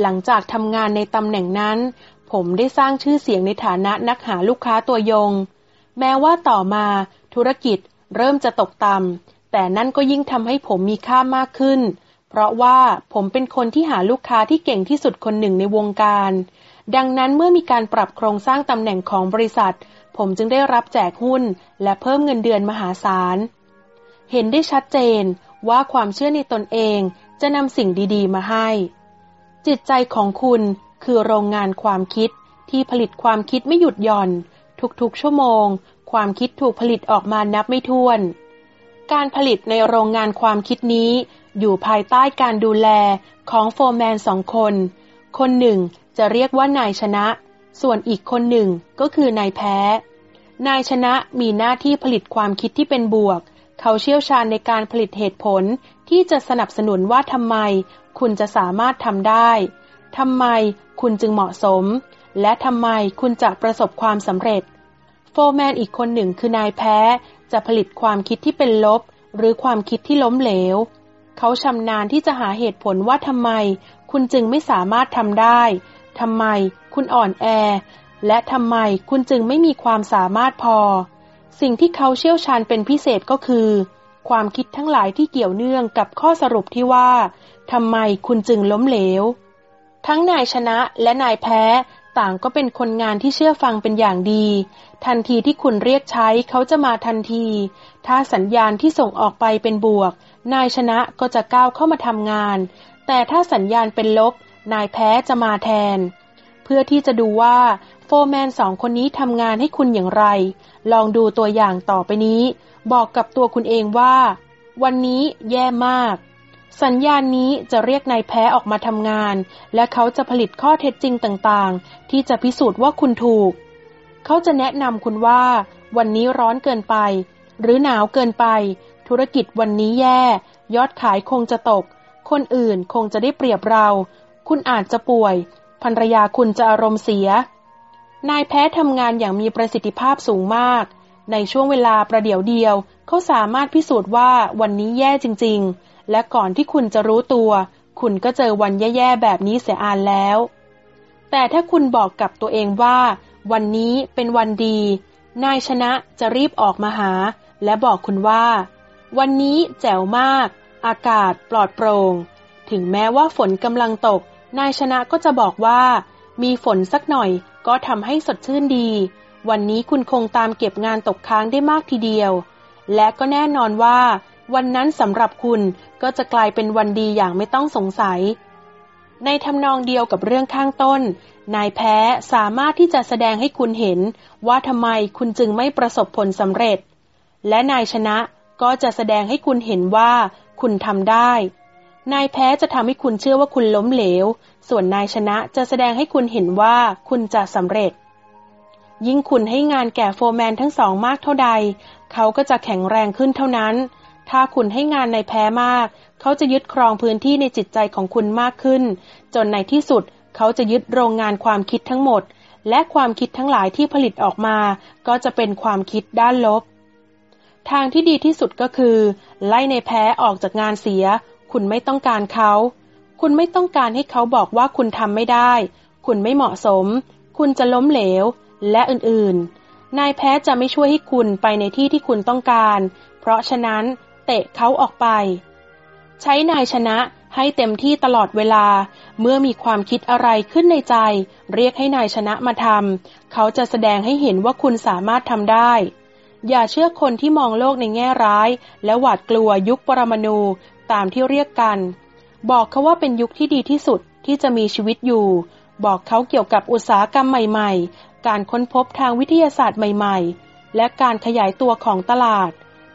หลังจากทำงานในตำแหน่งนั้น ผมได้สร้างชื่อเสียงในฐานะนักหาลูกค้าตัวยง แม้ว่าต่อมา ธุรกิจเริ่มจะตกต่ำแต่นั่นก็ยิ่งทำให้ผมมีค่ามากขึ้น เพราะว่าผมเป็นคนที่หาลูกค้าที่เก่งที่สุดคนหนึ่งในวงการ ดังนั้นเมื่อมีการปรับโครงสร้างตำแหน่งของบริษัท ผมจึงได้รับแจกหุ้น และเพิ่มเงินเดือนมหาศาล เห็นได้ชัดเจนว่าความเชื่อในตนเองจะนำสิ่งดีๆ มาให้ จิตใจของคุณคือโรงงานความคิดที่ผลิตความคิดไม่หยุดหย่อน ทุกๆ ชั่วโมง ความคิดถูกผลิตออกมานับไม่ถ้วน การผลิตในโรงงานความคิดนี้อยู่ภายใต้การดูแลของโฟร์แมนสองคน คนหนึ่งจะเรียกว่านายชนะ ส่วนอีกคนหนึ่งก็คือนายแพ้ นายชนะมีหน้าที่ผลิตความคิดที่เป็นบวก เขาเชี่ยวชาญในการผลิตเหตุผลที่จะสนับสนุนว่าทำไม คุณจะสามารถทำได้ทำไมคุณจึงเหมาะสม และทำไมคุณจะประสบความสำเร็จ โฟร์แมนอีกคนหนึ่งคือนายแพ้ จะผลิตความคิดที่เป็นลบ หรือความคิดที่ล้มเหลว เขาชำนาญที่จะหาเหตุผลว่าทำไม คุณจึงไม่สามารถทำได้ทำไม คุณอ่อนแอ และทำไมคุณจึงไม่มีความสามารถพอ สิ่งที่เขาเชี่ยวชาญเป็นพิเศษก็คือ ความคิดทั้งหลายที่เกี่ยวเนื่องกับข้อสรุปที่ว่าทำไมคุณจึงล้มเหลว ทั้งนายชนะและนายแพ้ ต่างก็เป็นคนงานที่เชื่อฟังเป็นอย่างดี ทันทีที่คุณเรียกใช้เขาจะมาทันที ถ้าสัญญาณที่ส่งออกไปเป็นบวก นายชนะก็จะก้าวเข้ามาทำงาน แต่ถ้าสัญญาณเป็นลบ นายแพ้จะมาแทน เพื่อที่จะดูว่าโฟร์แมนสองคนนี้ทำงานให้คุณอย่างไร ลองดูตัวอย่างต่อไปนี้ บอกกับตัวคุณเองว่า วันนี้แย่มาก สัญญาณนี้จะเรียกนายแพ้ออกมาทำงาน และเขาจะผลิตข้อเท็จจริงต่างๆ ที่จะพิสูจน์ว่าคุณถูก เขาจะแนะนำคุณว่า วันนี้ร้อนเกินไป หรือหนาวเกินไป ธุรกิจวันนี้แย่ ยอดขายคงจะตก คนอื่นคงจะได้เปรียบเรา คุณอาจจะป่วยภรรยาคุณจะอารมณ์เสีย นายแพ้ทำงานอย่างมีประสิทธิภาพสูงมาก ในช่วงเวลาประเดี๋ยวเดียว เขาสามารถพิสูจน์ว่าวันนี้แย่จริง ๆ และก่อนที่คุณจะรู้ตัว คุณก็เจอวันแย่ๆแบบนี้เสียอานแล้ว แต่ถ้าคุณบอกกับตัวเองว่า วันนี้เป็นวันดี นายชนะจะรีบออกมาหา และบอกคุณว่า วันนี้แจ๋วมาก อากาศปลอดโปร่ง ถึงแม้ว่าฝนกำลังตก นายชนะก็จะบอกว่า มีฝนสักหน่อยก็ทำให้สดชื่นดี วันนี้คุณคงตามเก็บงานตกค้างได้มากทีเดียว และก็แน่นอนว่า วันนั้นสำหรับคุณ ก็จะกลายเป็นวันดีอย่างไม่ต้องสงสัย ในทำนองเดียวกับเรื่องข้างต้น นายแพ้สามารถที่จะแสดงให้คุณเห็นว่าทำไมคุณจึงไม่ประสบผลสำเร็จ และนายชนะก็จะแสดงให้คุณเห็นว่าคุณทำได้ นายแพ้จะทำให้คุณเชื่อว่าคุณล้มเหลว ส่วนนายชนะจะแสดงให้คุณเห็นว่าคุณจะสำเร็จ ยิ่งคุณให้งานแก่โฟร์แมนทั้งสองมากเท่าใด เขาก็จะแข็งแรงขึ้นเท่านั้น ถ้าคุณให้งานในแพ้มาก เขาจะยึดครองพื้นที่ในจิตใจของคุณมากขึ้น จนในที่สุดเขาจะยึดโรงงานความคิดทั้งหมด และความคิดทั้งหลายที่ผลิตออกมา ก็จะเป็นความคิดด้านลบ ทางที่ดีที่สุดก็คือ ไล่ในแพ้ออกจากงานเสีย คุณไม่ต้องการเขา คุณไม่ต้องการให้เขาบอกว่าคุณทำไม่ได้ คุณไม่เหมาะสม คุณจะล้มเหลว และอื่นๆ นายแพ้จะไม่ช่วยให้คุณไปในที่ที่คุณต้องการ เพราะฉะนั้น เตะเขาออกไป ใช้นายชนะให้เต็มที่ตลอดเวลา เมื่อมีความคิดอะไรขึ้นในใจ เรียกให้นายชนะมาทำเขาจะแสดงให้เห็นว่าคุณสามารถทำได้ อย่าเชื่อคนที่มองโลกในแง่ร้าย และหวาดกลัวยุคปรมาณูตามที่เรียกกัน บอกเขาว่าเป็นยุคที่ดีที่สุดที่จะมีชีวิตอยู่ บอกเขาเกี่ยวกับอุตสาหกรรมใหม่ ๆ การค้นพบทางวิทยาศาสตร์ใหม่ ๆ และการขยายตัวของตลาด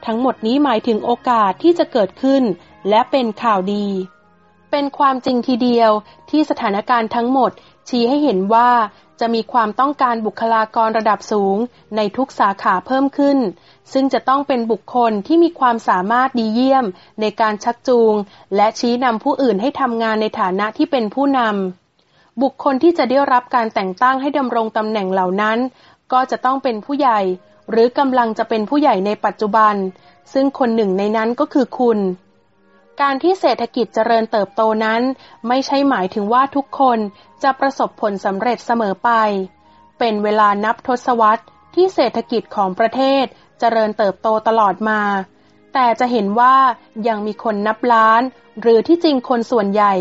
ทั้งหมดนี้หมายถึงโอกาสที่จะเกิดขึ้น และเป็นข่าวดี เป็นความจริงทีเดียวที่สถานการณ์ทั้งหมด ชี้ให้เห็นว่าจะมีความต้องการบุคลากรระดับสูงในทุกสาขาเพิ่มขึ้น ซึ่งจะต้องเป็นบุคคลที่มีความสามารถดีเยี่ยมในการชักจูง และชี้นำผู้อื่นให้ทำงานในฐานะที่เป็นผู้นำ บุคคลที่จะได้รับการแต่งตั้งให้ดำรงตำแหน่งเหล่านั้น ก็จะต้องเป็นผู้ใหญ่ หรือกำลังจะเป็นผู้ใหญ่ในปัจจุบัน ซึ่งคนหนึ่งในนั้นก็คือคุณ การที่เศรษฐกิจเจริญเติบโตนั้น ไม่ใช่หมายถึงว่าทุกคนจะประสบผลสำเร็จเสมอไป เป็นเวลานับทศวรรษที่เศรษฐกิจของประเทศเจริญเติบโตตลอดมา แต่จะเห็นว่ายังมีคนนับล้าน หรือที่จริงคนส่วนใหญ่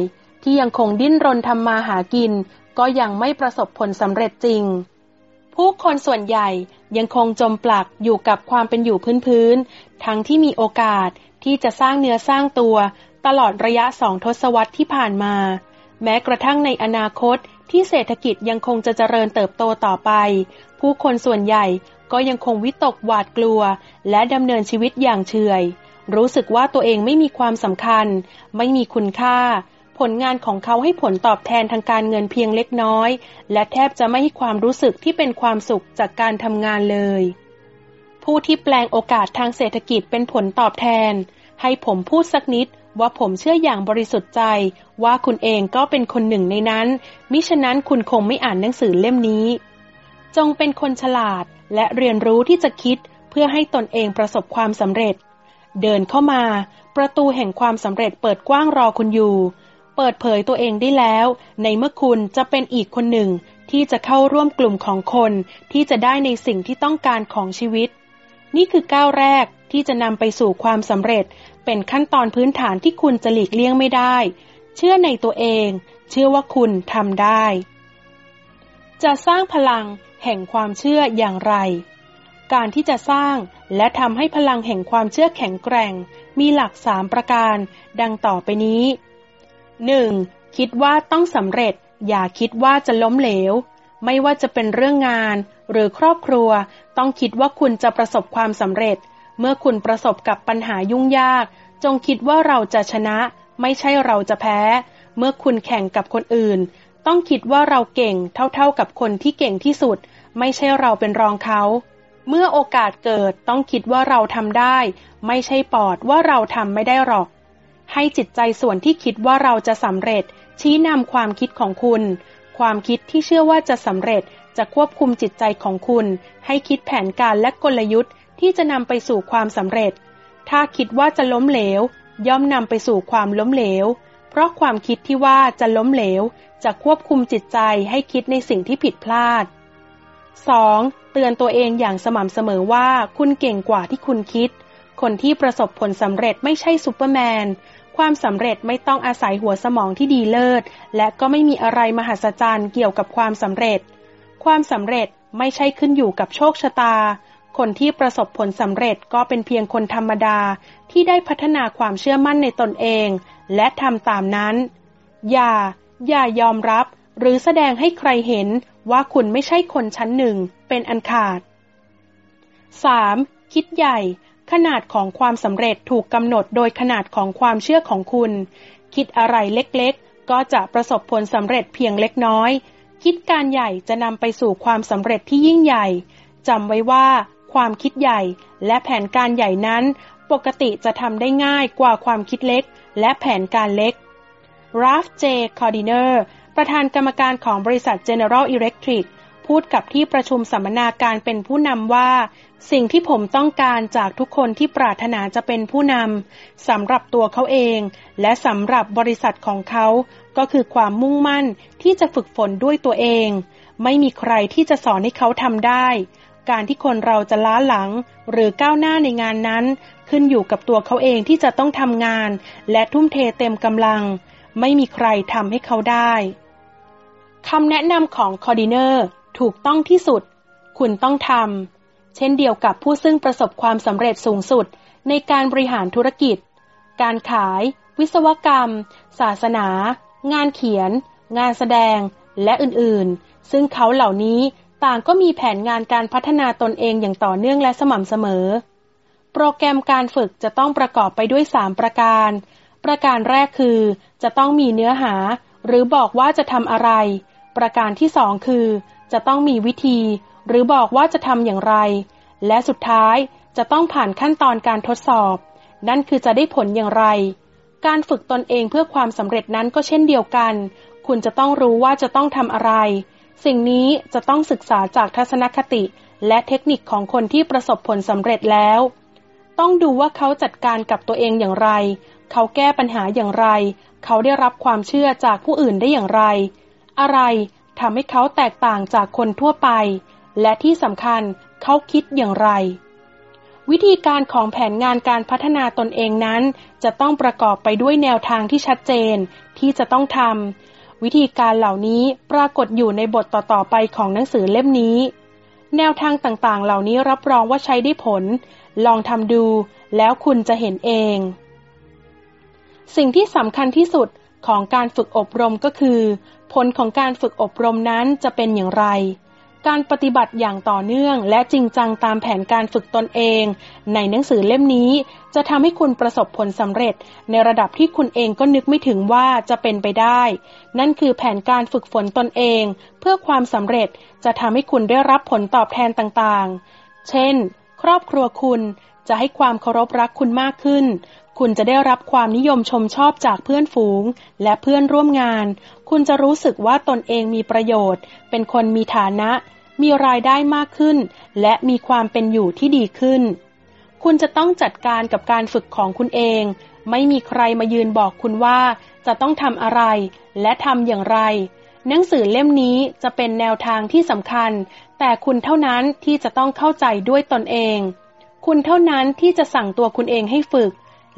ที่ยังคงดิ้นรนทำมาหากิน ก็ยังไม่ประสบผลสำเร็จจริง ผู้คนส่วนใหญ่ยังคงจมปลักอยู่กับความเป็นอยู่พื้นๆ ทั้งที่มีโอกาสที่จะสร้างเนื้อสร้างตัว ตลอดระยะสองทศวรรษที่ผ่านมา แม้กระทั่งในอนาคตที่เศรษฐกิจยังคงจะเจริญเติบโตต่อไป ผู้คนส่วนใหญ่ก็ยังคงวิตกหวาดกลัว และดำเนินชีวิตอย่างเฉยรู้สึกว่าตัวเองไม่มีความสำคัญ ไม่มีคุณค่า ผลงานของเขาให้ผลตอบแทนทางการเงินเพียงเล็กน้อย และแทบจะไม่ให้ความรู้สึกที่เป็นความสุขจากการทำงานเลย ผู้ที่แปลงโอกาสทางเศรษฐกิจเป็นผลตอบแทน ให้ผมพูดสักนิดว่าผมเชื่ออย่างบริสุทธิ์ใจ ว่าคุณเองก็เป็นคนหนึ่งในนั้น มิฉะนั้นคุณคงไม่อ่านหนังสือเล่มนี้ จงเป็นคนฉลาดและเรียนรู้ที่จะคิดเพื่อให้ตนเองประสบความสำเร็จ เดินเข้ามา ประตูแห่งความสำเร็จเปิดกว้างรอคุณอยู่ เปิดเผยตัวเองได้แล้ว ในเมื่อคุณจะเป็นอีกคนหนึ่งที่จะเข้าร่วมกลุ่มของคนที่จะได้ในสิ่งที่ต้องการของชีวิต นี่คือก้าวแรกที่จะนำไปสู่ความสำเร็จ เป็นขั้นตอนพื้นฐานที่คุณจะหลีกเลี่ยงไม่ได้ เชื่อในตัวเอง เชื่อว่าคุณทำได้ จะสร้างพลังแห่งความเชื่ออย่างไร การที่จะสร้างและทำให้พลังแห่งความเชื่อแข็งแกร่ง มีหลักสามประการ ดังต่อไปนี้ 1. คิดว่าต้องสำเร็จ อย่าคิดว่าจะล้มเหลว ไม่ว่าจะเป็นเรื่องงาน หรือครอบครัว ต้องคิดว่าคุณจะประสบความสำเร็จ เมื่อคุณประสบกับปัญหายุ่งยาก จงคิดว่าเราจะชนะ ไม่ใช่เราจะแพ้ เมื่อคุณแข่งกับคนอื่น ต้องคิดว่าเราเก่งเท่าๆกับคนที่เก่งที่สุด ไม่ใช่เราเป็นรองเขาเมื่อโอกาสเกิดต้องคิดว่าเราทำได้ ไม่ใช่ปอดว่าเราทำไม่ได้หรอก ให้จิตใจส่วนที่คิดว่าเราจะสำเร็จ ชี้นำความคิดของคุณ ความคิดที่เชื่อว่าจะสำเร็จจะควบคุมจิตใจของคุณ ให้คิดแผนการและกลยุทธ์ที่จะนำไปสู่ความสำเร็จ ถ้าคิดว่าจะล้มเหลว ย่อมนำไปสู่ความล้มเหลว เพราะความคิดที่ว่าจะล้มเหลว จะควบคุมจิตใจให้คิดในสิ่งที่ผิดพลาด 2. เตือนตัวเองอย่างสม่ำเสมอว่าคุณเก่งกว่าที่คุณคิด คนที่ประสบผลสำเร็จไม่ใช่ซูเปอร์แมน ความสำเร็จไม่ต้องอาศัยหัวสมองที่ดีเลิศ และก็ไม่มีอะไรมหัศจรรย์เกี่ยวกับความสำเร็จ ความสำเร็จไม่ใช่ขึ้นอยู่กับโชคชะตา คนที่ประสบผลสำเร็จก็เป็นเพียงคนธรรมดาที่ได้พัฒนาความเชื่อมั่นในตนเอง และทำตามนั้น อย่า อย่ายอมรับ หรือแสดงให้ใครเห็นว่าคุณไม่ใช่คนชั้นหนึ่ง เป็นอันขาด 3. คิดใหญ่ ขนาดของความสำเร็จถูกกำหนดโดยขนาดของความเชื่อของคุณ คิดอะไรเล็กๆ ก็จะประสบผลสำเร็จเพียงเล็กน้อย คิดการใหญ่จะนำไปสู่ความสำเร็จที่ยิ่งใหญ่จำไว้ว่า ความคิดใหญ่และแผนการใหญ่นั้น ปกติจะทำได้ง่ายกว่าความคิดเล็ก และแผนการเล็ก Ralph J. Cordiner ประธานกรรมการของบริษัท General Electric พูดกับที่ประชุมสัมมนาการเป็นผู้นำว่า สิ่งที่ผมต้องการจากทุกคนที่ปรารถนาจะเป็นผู้นำสำหรับตัวเขาเอง และสำหรับบริษัทของเขา ก็คือความมุ่งมั่นที่จะฝึกฝนด้วยตัวเอง ไม่มีใครที่จะสอนให้เขาทำได้ การที่คนเราจะล้าหลัง หรือก้าวหน้าในงานนั้น ขึ้นอยู่กับตัวเขาเองที่จะต้องทำงาน และทุ่มเทเต็มกำลัง ไม่มีใครทำให้เขาได้คำแนะนำของคอร์ดิเนอร์ ถูกต้องที่สุด คุณต้องทำ เช่นเดียวกับผู้ซึ่งประสบความสำเร็จสูงสุดในการบริหารธุรกิจ การขาย วิศวกรรม ศาสนา งานเขียน งานแสดง และอื่นๆ ซึ่งเขาเหล่านี้ต่างก็มีแผนงานการพัฒนาตนเองอย่างต่อเนื่องและสม่ำเสมอ โปรแกรมการฝึกจะต้องประกอบไปด้วย 3 ประการ ประการแรกคือ จะต้องมีเนื้อหา หรือบอกว่าจะทำอะไร ประการที่สองคือ จะต้องมีวิธี หรือบอกว่าจะทำอย่างไร และสุดท้ายจะต้องผ่านขั้นตอนการทดสอบ นั่นคือจะได้ผลอย่างไร การฝึกตนเองเพื่อความสำเร็จนั้นก็เช่นเดียวกัน คุณจะต้องรู้ว่าจะต้องทำอะไร สิ่งนี้จะต้องศึกษาจากทัศนคติ และเทคนิคของคนที่ประสบผลสำเร็จแล้ว ต้องดูว่าเขาจัดการกับตัวเองอย่างไร เขาแก้ปัญหาอย่างไร เขาได้รับความเชื่อจากผู้อื่นได้อย่างไร อะไร ทำให้เขาแตกต่างจากคนทั่วไป และที่สำคัญเขาคิดอย่างไร วิธีการของแผนงานการพัฒนาตนเองนั้น จะต้องประกอบไปด้วยแนวทางที่ชัดเจนที่จะต้องทำวิธีการเหล่านี้ปรากฏอยู่ในบทต่อๆไปของหนังสือเล่มนี้ แนวทางต่างๆ เหล่านี้รับรองว่าใช้ได้ผล ลองทำดู แล้วคุณจะเห็นเอง สิ่งที่สำคัญที่สุดของการฝึกอบรมก็คือ ผลของการฝึกอบรมนั้นจะเป็นอย่างไร การปฏิบัติอย่างต่อเนื่องและจริงจังตามแผนการฝึกตนเอง ในหนังสือเล่มนี้ จะทำให้คุณประสบผลสำเร็จ ในระดับที่คุณเองก็นึกไม่ถึงว่าจะเป็นไปได้ นั่นคือแผนการฝึกฝนตนเอง เพื่อความสำเร็จจะทำให้คุณได้รับผลตอบแทนต่างๆ เช่น ครอบครัวคุณจะให้ความเคารพรักคุณมากขึ้น คุณจะได้รับความนิยมชมชอบจากเพื่อนฝูง และเพื่อนร่วมงาน คุณจะรู้สึกว่าตนเองมีประโยชน์ เป็นคนมีฐานะ มีรายได้มากขึ้น และมีความเป็นอยู่ที่ดีขึ้น คุณจะต้องจัดการกับการฝึกของคุณเอง ไม่มีใครมายืนบอกคุณว่า จะต้องทำอะไร และทำอย่างไร หนังสือเล่มนี้จะเป็นแนวทางที่สำคัญ แต่คุณเท่านั้นที่จะต้องเข้าใจด้วยตนเอง คุณเท่านั้นที่จะสั่งตัวคุณเองให้ฝึก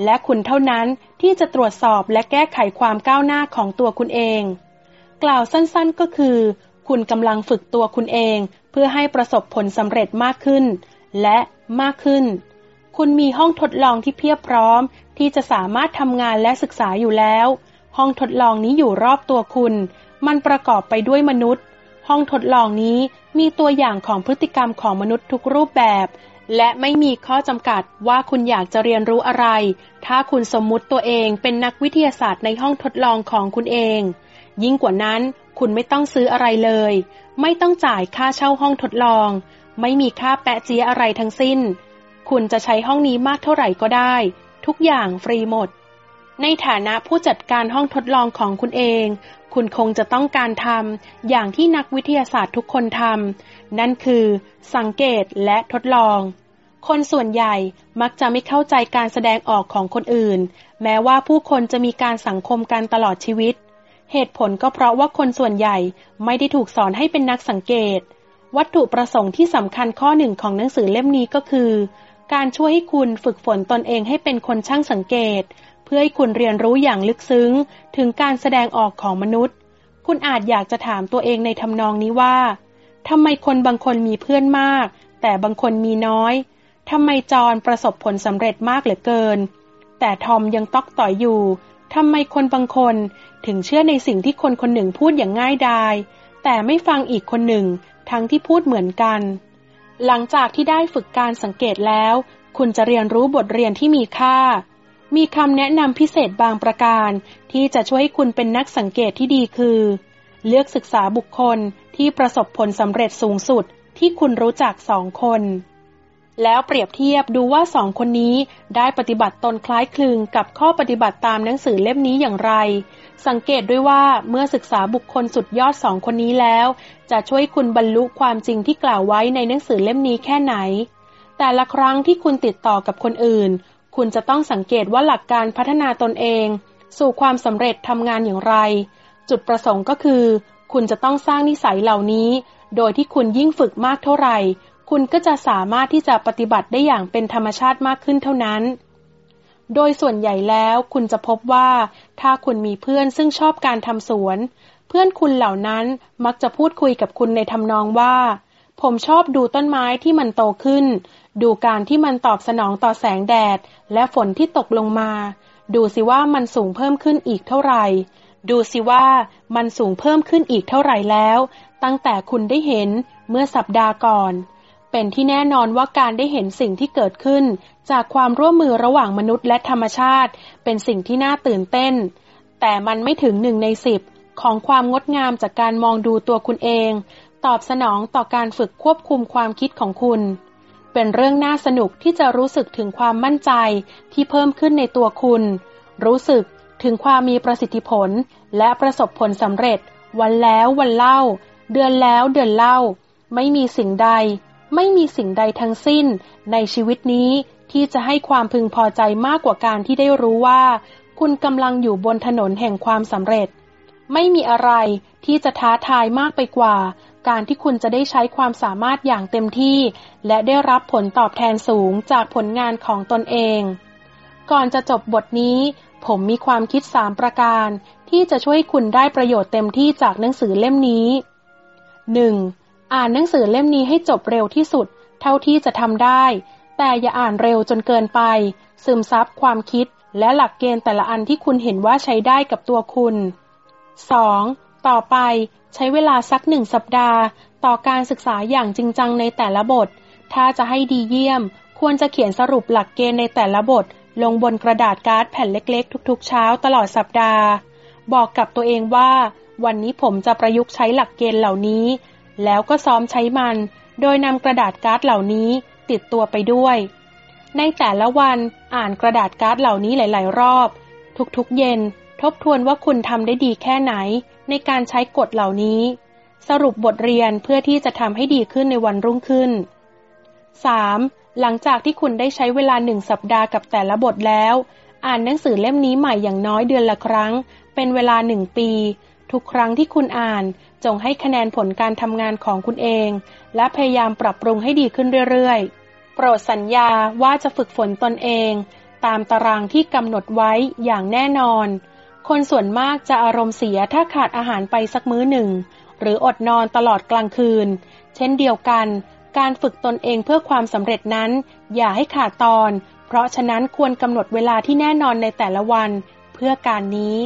และคุณเท่านั้น ที่จะตรวจสอบและแก้ไขความก้าวหน้าของตัวคุณเอง กล่าวสั้นๆก็คือ คุณกำลังฝึกตัวคุณเอง เพื่อให้ประสบผลสำเร็จมากขึ้น และมากขึ้น คุณมีห้องทดลองที่เพียบพร้อม ที่จะสามารถทำงานและศึกษาอยู่แล้ว ห้องทดลองนี้อยู่รอบตัวคุณ มันประกอบไปด้วยมนุษย์ ห้องทดลองนี้มีตัวอย่างของพฤติกรรมของมนุษย์ทุกรูปแบบ และไม่มีข้อจำกัดว่าคุณอยากจะเรียนรู้อะไร ถ้าคุณสมมุติตัวเองเป็นนักวิทยาศาสตร์ในห้องทดลองของคุณเอง ยิ่งกว่านั้นคุณไม่ต้องซื้ออะไรเลย ไม่ต้องจ่ายค่าเช่าห้องทดลอง ไม่มีค่าแปะเจียอะไรทั้งสิ้น คุณจะใช้ห้องนี้มากเท่าไหร่ก็ได้ ทุกอย่างฟรีหมด ในฐานะผู้จัดการห้องทดลองของคุณเอง คุณคงจะต้องการทำอย่างที่นักวิทยาศาสตร์ทุกคนทำ นั่นคือ สังเกตและทดลอง คนส่วนใหญ่มักจะไม่เข้าใจการแสดงออกของคนอื่น แม้ว่าผู้คนจะมีการสังคมกันตลอดชีวิต เหตุผลก็เพราะว่าคนส่วนใหญ่ไม่ได้ถูกสอนให้เป็นนักสังเกต วัตถุประสงค์ที่สำคัญข้อหนึ่งของหนังสือเล่มนี้ก็คือ การช่วยให้คุณฝึกฝนตนเองให้เป็นคนช่างสังเกต เพื่อให้คุณเรียนรู้อย่างลึกซึ้ง ถึงการแสดงออกของมนุษย์ คุณอาจอยากจะถามตัวเองในทำนองนี้ว่า ทำไมคนบางคนมีเพื่อนมาก แต่บางคนมีน้อยทำไมจอนประสบผลสำเร็จมากเหลือเกิน แต่ทอมยังตอกต่อยอยู่ทำไมคนบางคนถึงเชื่อในสิ่งที่คนคนหนึ่งพูดอย่างง่ายดาย แต่ไม่ฟังอีกคนหนึ่งทั้งที่พูดเหมือนกัน หลังจากที่ได้ฝึกการสังเกตแล้ว คุณจะเรียนรู้บทเรียนที่มีค่า มีคำแนะนำพิเศษบางประการ ที่จะช่วยให้คุณเป็นนักสังเกตที่ดีคือ เลือกศึกษาบุคคล ที่ประสบผลสำเร็จสูงสุดที่คุณรู้จักสองคน แล้วเปรียบเทียบดูว่าสองคนนี้ได้ปฏิบัติตนคล้ายคลึงกับข้อปฏิบัติตามหนังสือเล่มนี้อย่างไร สังเกตด้วยว่าเมื่อศึกษาบุคคลสุดยอดสองคนนี้แล้ว จะช่วยคุณบรรลุความจริงที่กล่าวไว้ในหนังสือเล่มนี้แค่ไหน แต่ละครั้งที่คุณติดต่อกับคนอื่น คุณจะต้องสังเกตว่าหลักการพัฒนาตนเอง สู่ความสำเร็จทำงานอย่างไร จุดประสงค์ก็คือ คุณจะต้องสร้างนิสัยเหล่านี้ โดยที่คุณยิ่งฝึกมากเท่าไหร่ คุณก็จะสามารถที่จะปฏิบัติได้อย่างเป็นธรรมชาติมากขึ้นเท่านั้น โดยส่วนใหญ่แล้วคุณจะพบว่า ถ้าคุณมีเพื่อนซึ่งชอบการทำสวน เพื่อนคุณเหล่านั้นมักจะพูดคุยกับคุณในทำนองว่า ผมชอบดูต้นไม้ที่มันโตขึ้น ดูการที่มันตอบสนองต่อแสงแดด และฝนที่ตกลงมา ดูสิว่ามันสูงเพิ่มขึ้นอีกเท่าไหร่ ดูสิว่ามันสูงเพิ่มขึ้นอีกเท่าไหร่แล้ว ตั้งแต่คุณได้เห็นเมื่อสัปดาห์ก่อน เป็นที่แน่นอนว่าการได้เห็นสิ่งที่เกิดขึ้น จากความร่วมมือระหว่างมนุษย์และธรรมชาติ เป็นสิ่งที่น่าตื่นเต้น แต่มันไม่ถึงหนึ่งในสิบของความงดงามจากการมองดูตัวคุณเอง ตอบสนองต่อการฝึกควบคุมความคิดของคุณ เป็นเรื่องน่าสนุกที่จะรู้สึกถึงความมั่นใจที่เพิ่มขึ้นในตัวคุณ รู้สึก ถึงความมีประสิทธิผลและประสบผลสำเร็จ วันแล้ววันเล่า เดือนแล้วเดือนเล่า ไม่มีสิ่งใด ไม่มีสิ่งใดทั้งสิ้น ในชีวิตนี้ที่จะให้ความพึงพอใจมากกว่าการที่ได้รู้ว่า คุณกำลังอยู่บนถนนแห่งความสำเร็จ ไม่มีอะไรที่จะท้าทายมากไปกว่า การที่คุณจะได้ใช้ความสามารถอย่างเต็มที่ และได้รับผลตอบแทนสูงจากผลงานของตนเอง ก่อนจะจบบทนี้ ผมมีความคิดสามประการ ที่จะช่วยคุณได้ประโยชน์เต็มที่จากหนังสือเล่มนี้ 1. อ่านหนังสือเล่มนี้ให้จบเร็วที่สุด เท่าที่จะทำได้ แต่อย่าอ่านเร็วจนเกินไป ซึมซับความคิดและหลักเกณฑ์แต่ละอันที่คุณเห็นว่าใช้ได้กับตัวคุณ 2. ต่อไปใช้เวลาสักหนึ่งสัปดาห์ ต่อการศึกษาอย่างจริงจังในแต่ละบท ถ้าจะให้ดีเยี่ยม ควรจะเขียนสรุปหลักเกณฑ์ในแต่ละบท ลงบนกระดาษการ์ดแผ่นเล็กๆ ทุกๆ เช้าตลอดสัปดาห์ บอกกับตัวเองว่า วันนี้ผมจะประยุกต์ใช้หลักเกณฑ์เหล่านี้ แล้วก็ซ้อมใช้มัน โดยนำกระดาษการ์ดเหล่านี้ติดตัวไปด้วย ในแต่ละวันอ่านกระดาษการ์ดเหล่านี้หลาย ๆ รอบ ทุกๆ เย็น ทบทวนว่าคุณทำได้ดีแค่ไหน ในการใช้กฎเหล่านี้ สรุปบทเรียนเพื่อที่จะทำให้ดีขึ้นในวันรุ่งขึ้น 3. หลังจากที่คุณได้ใช้เวลาหนึ่งสัปดาห์กับแต่ละบทแล้ว อ่านหนังสือเล่มนี้ใหม่อย่างน้อยเดือนละครั้ง เป็นเวลาหนึ่งปี ทุกครั้งที่คุณอ่านจงให้คะแนนผลการทำงานของคุณเอง และพยายามปรับปรุงให้ดีขึ้นเรื่อยๆ โปรดสัญญาว่าจะฝึกฝนตนเอง ตามตารางที่กำหนดไว้อย่างแน่นอน คนส่วนมากจะอารมณ์เสียถ้าขาดอาหารไปสักมื้อหนึ่ง หรืออดนอนตลอดกลางคืน เช่นเดียวกัน การฝึกตนเองเพื่อความสำเร็จนั้น อย่าให้ขาดตอน เพราะฉะนั้นควรกำหนดเวลาที่แน่นอนในแต่ละวัน เพื่อการนี้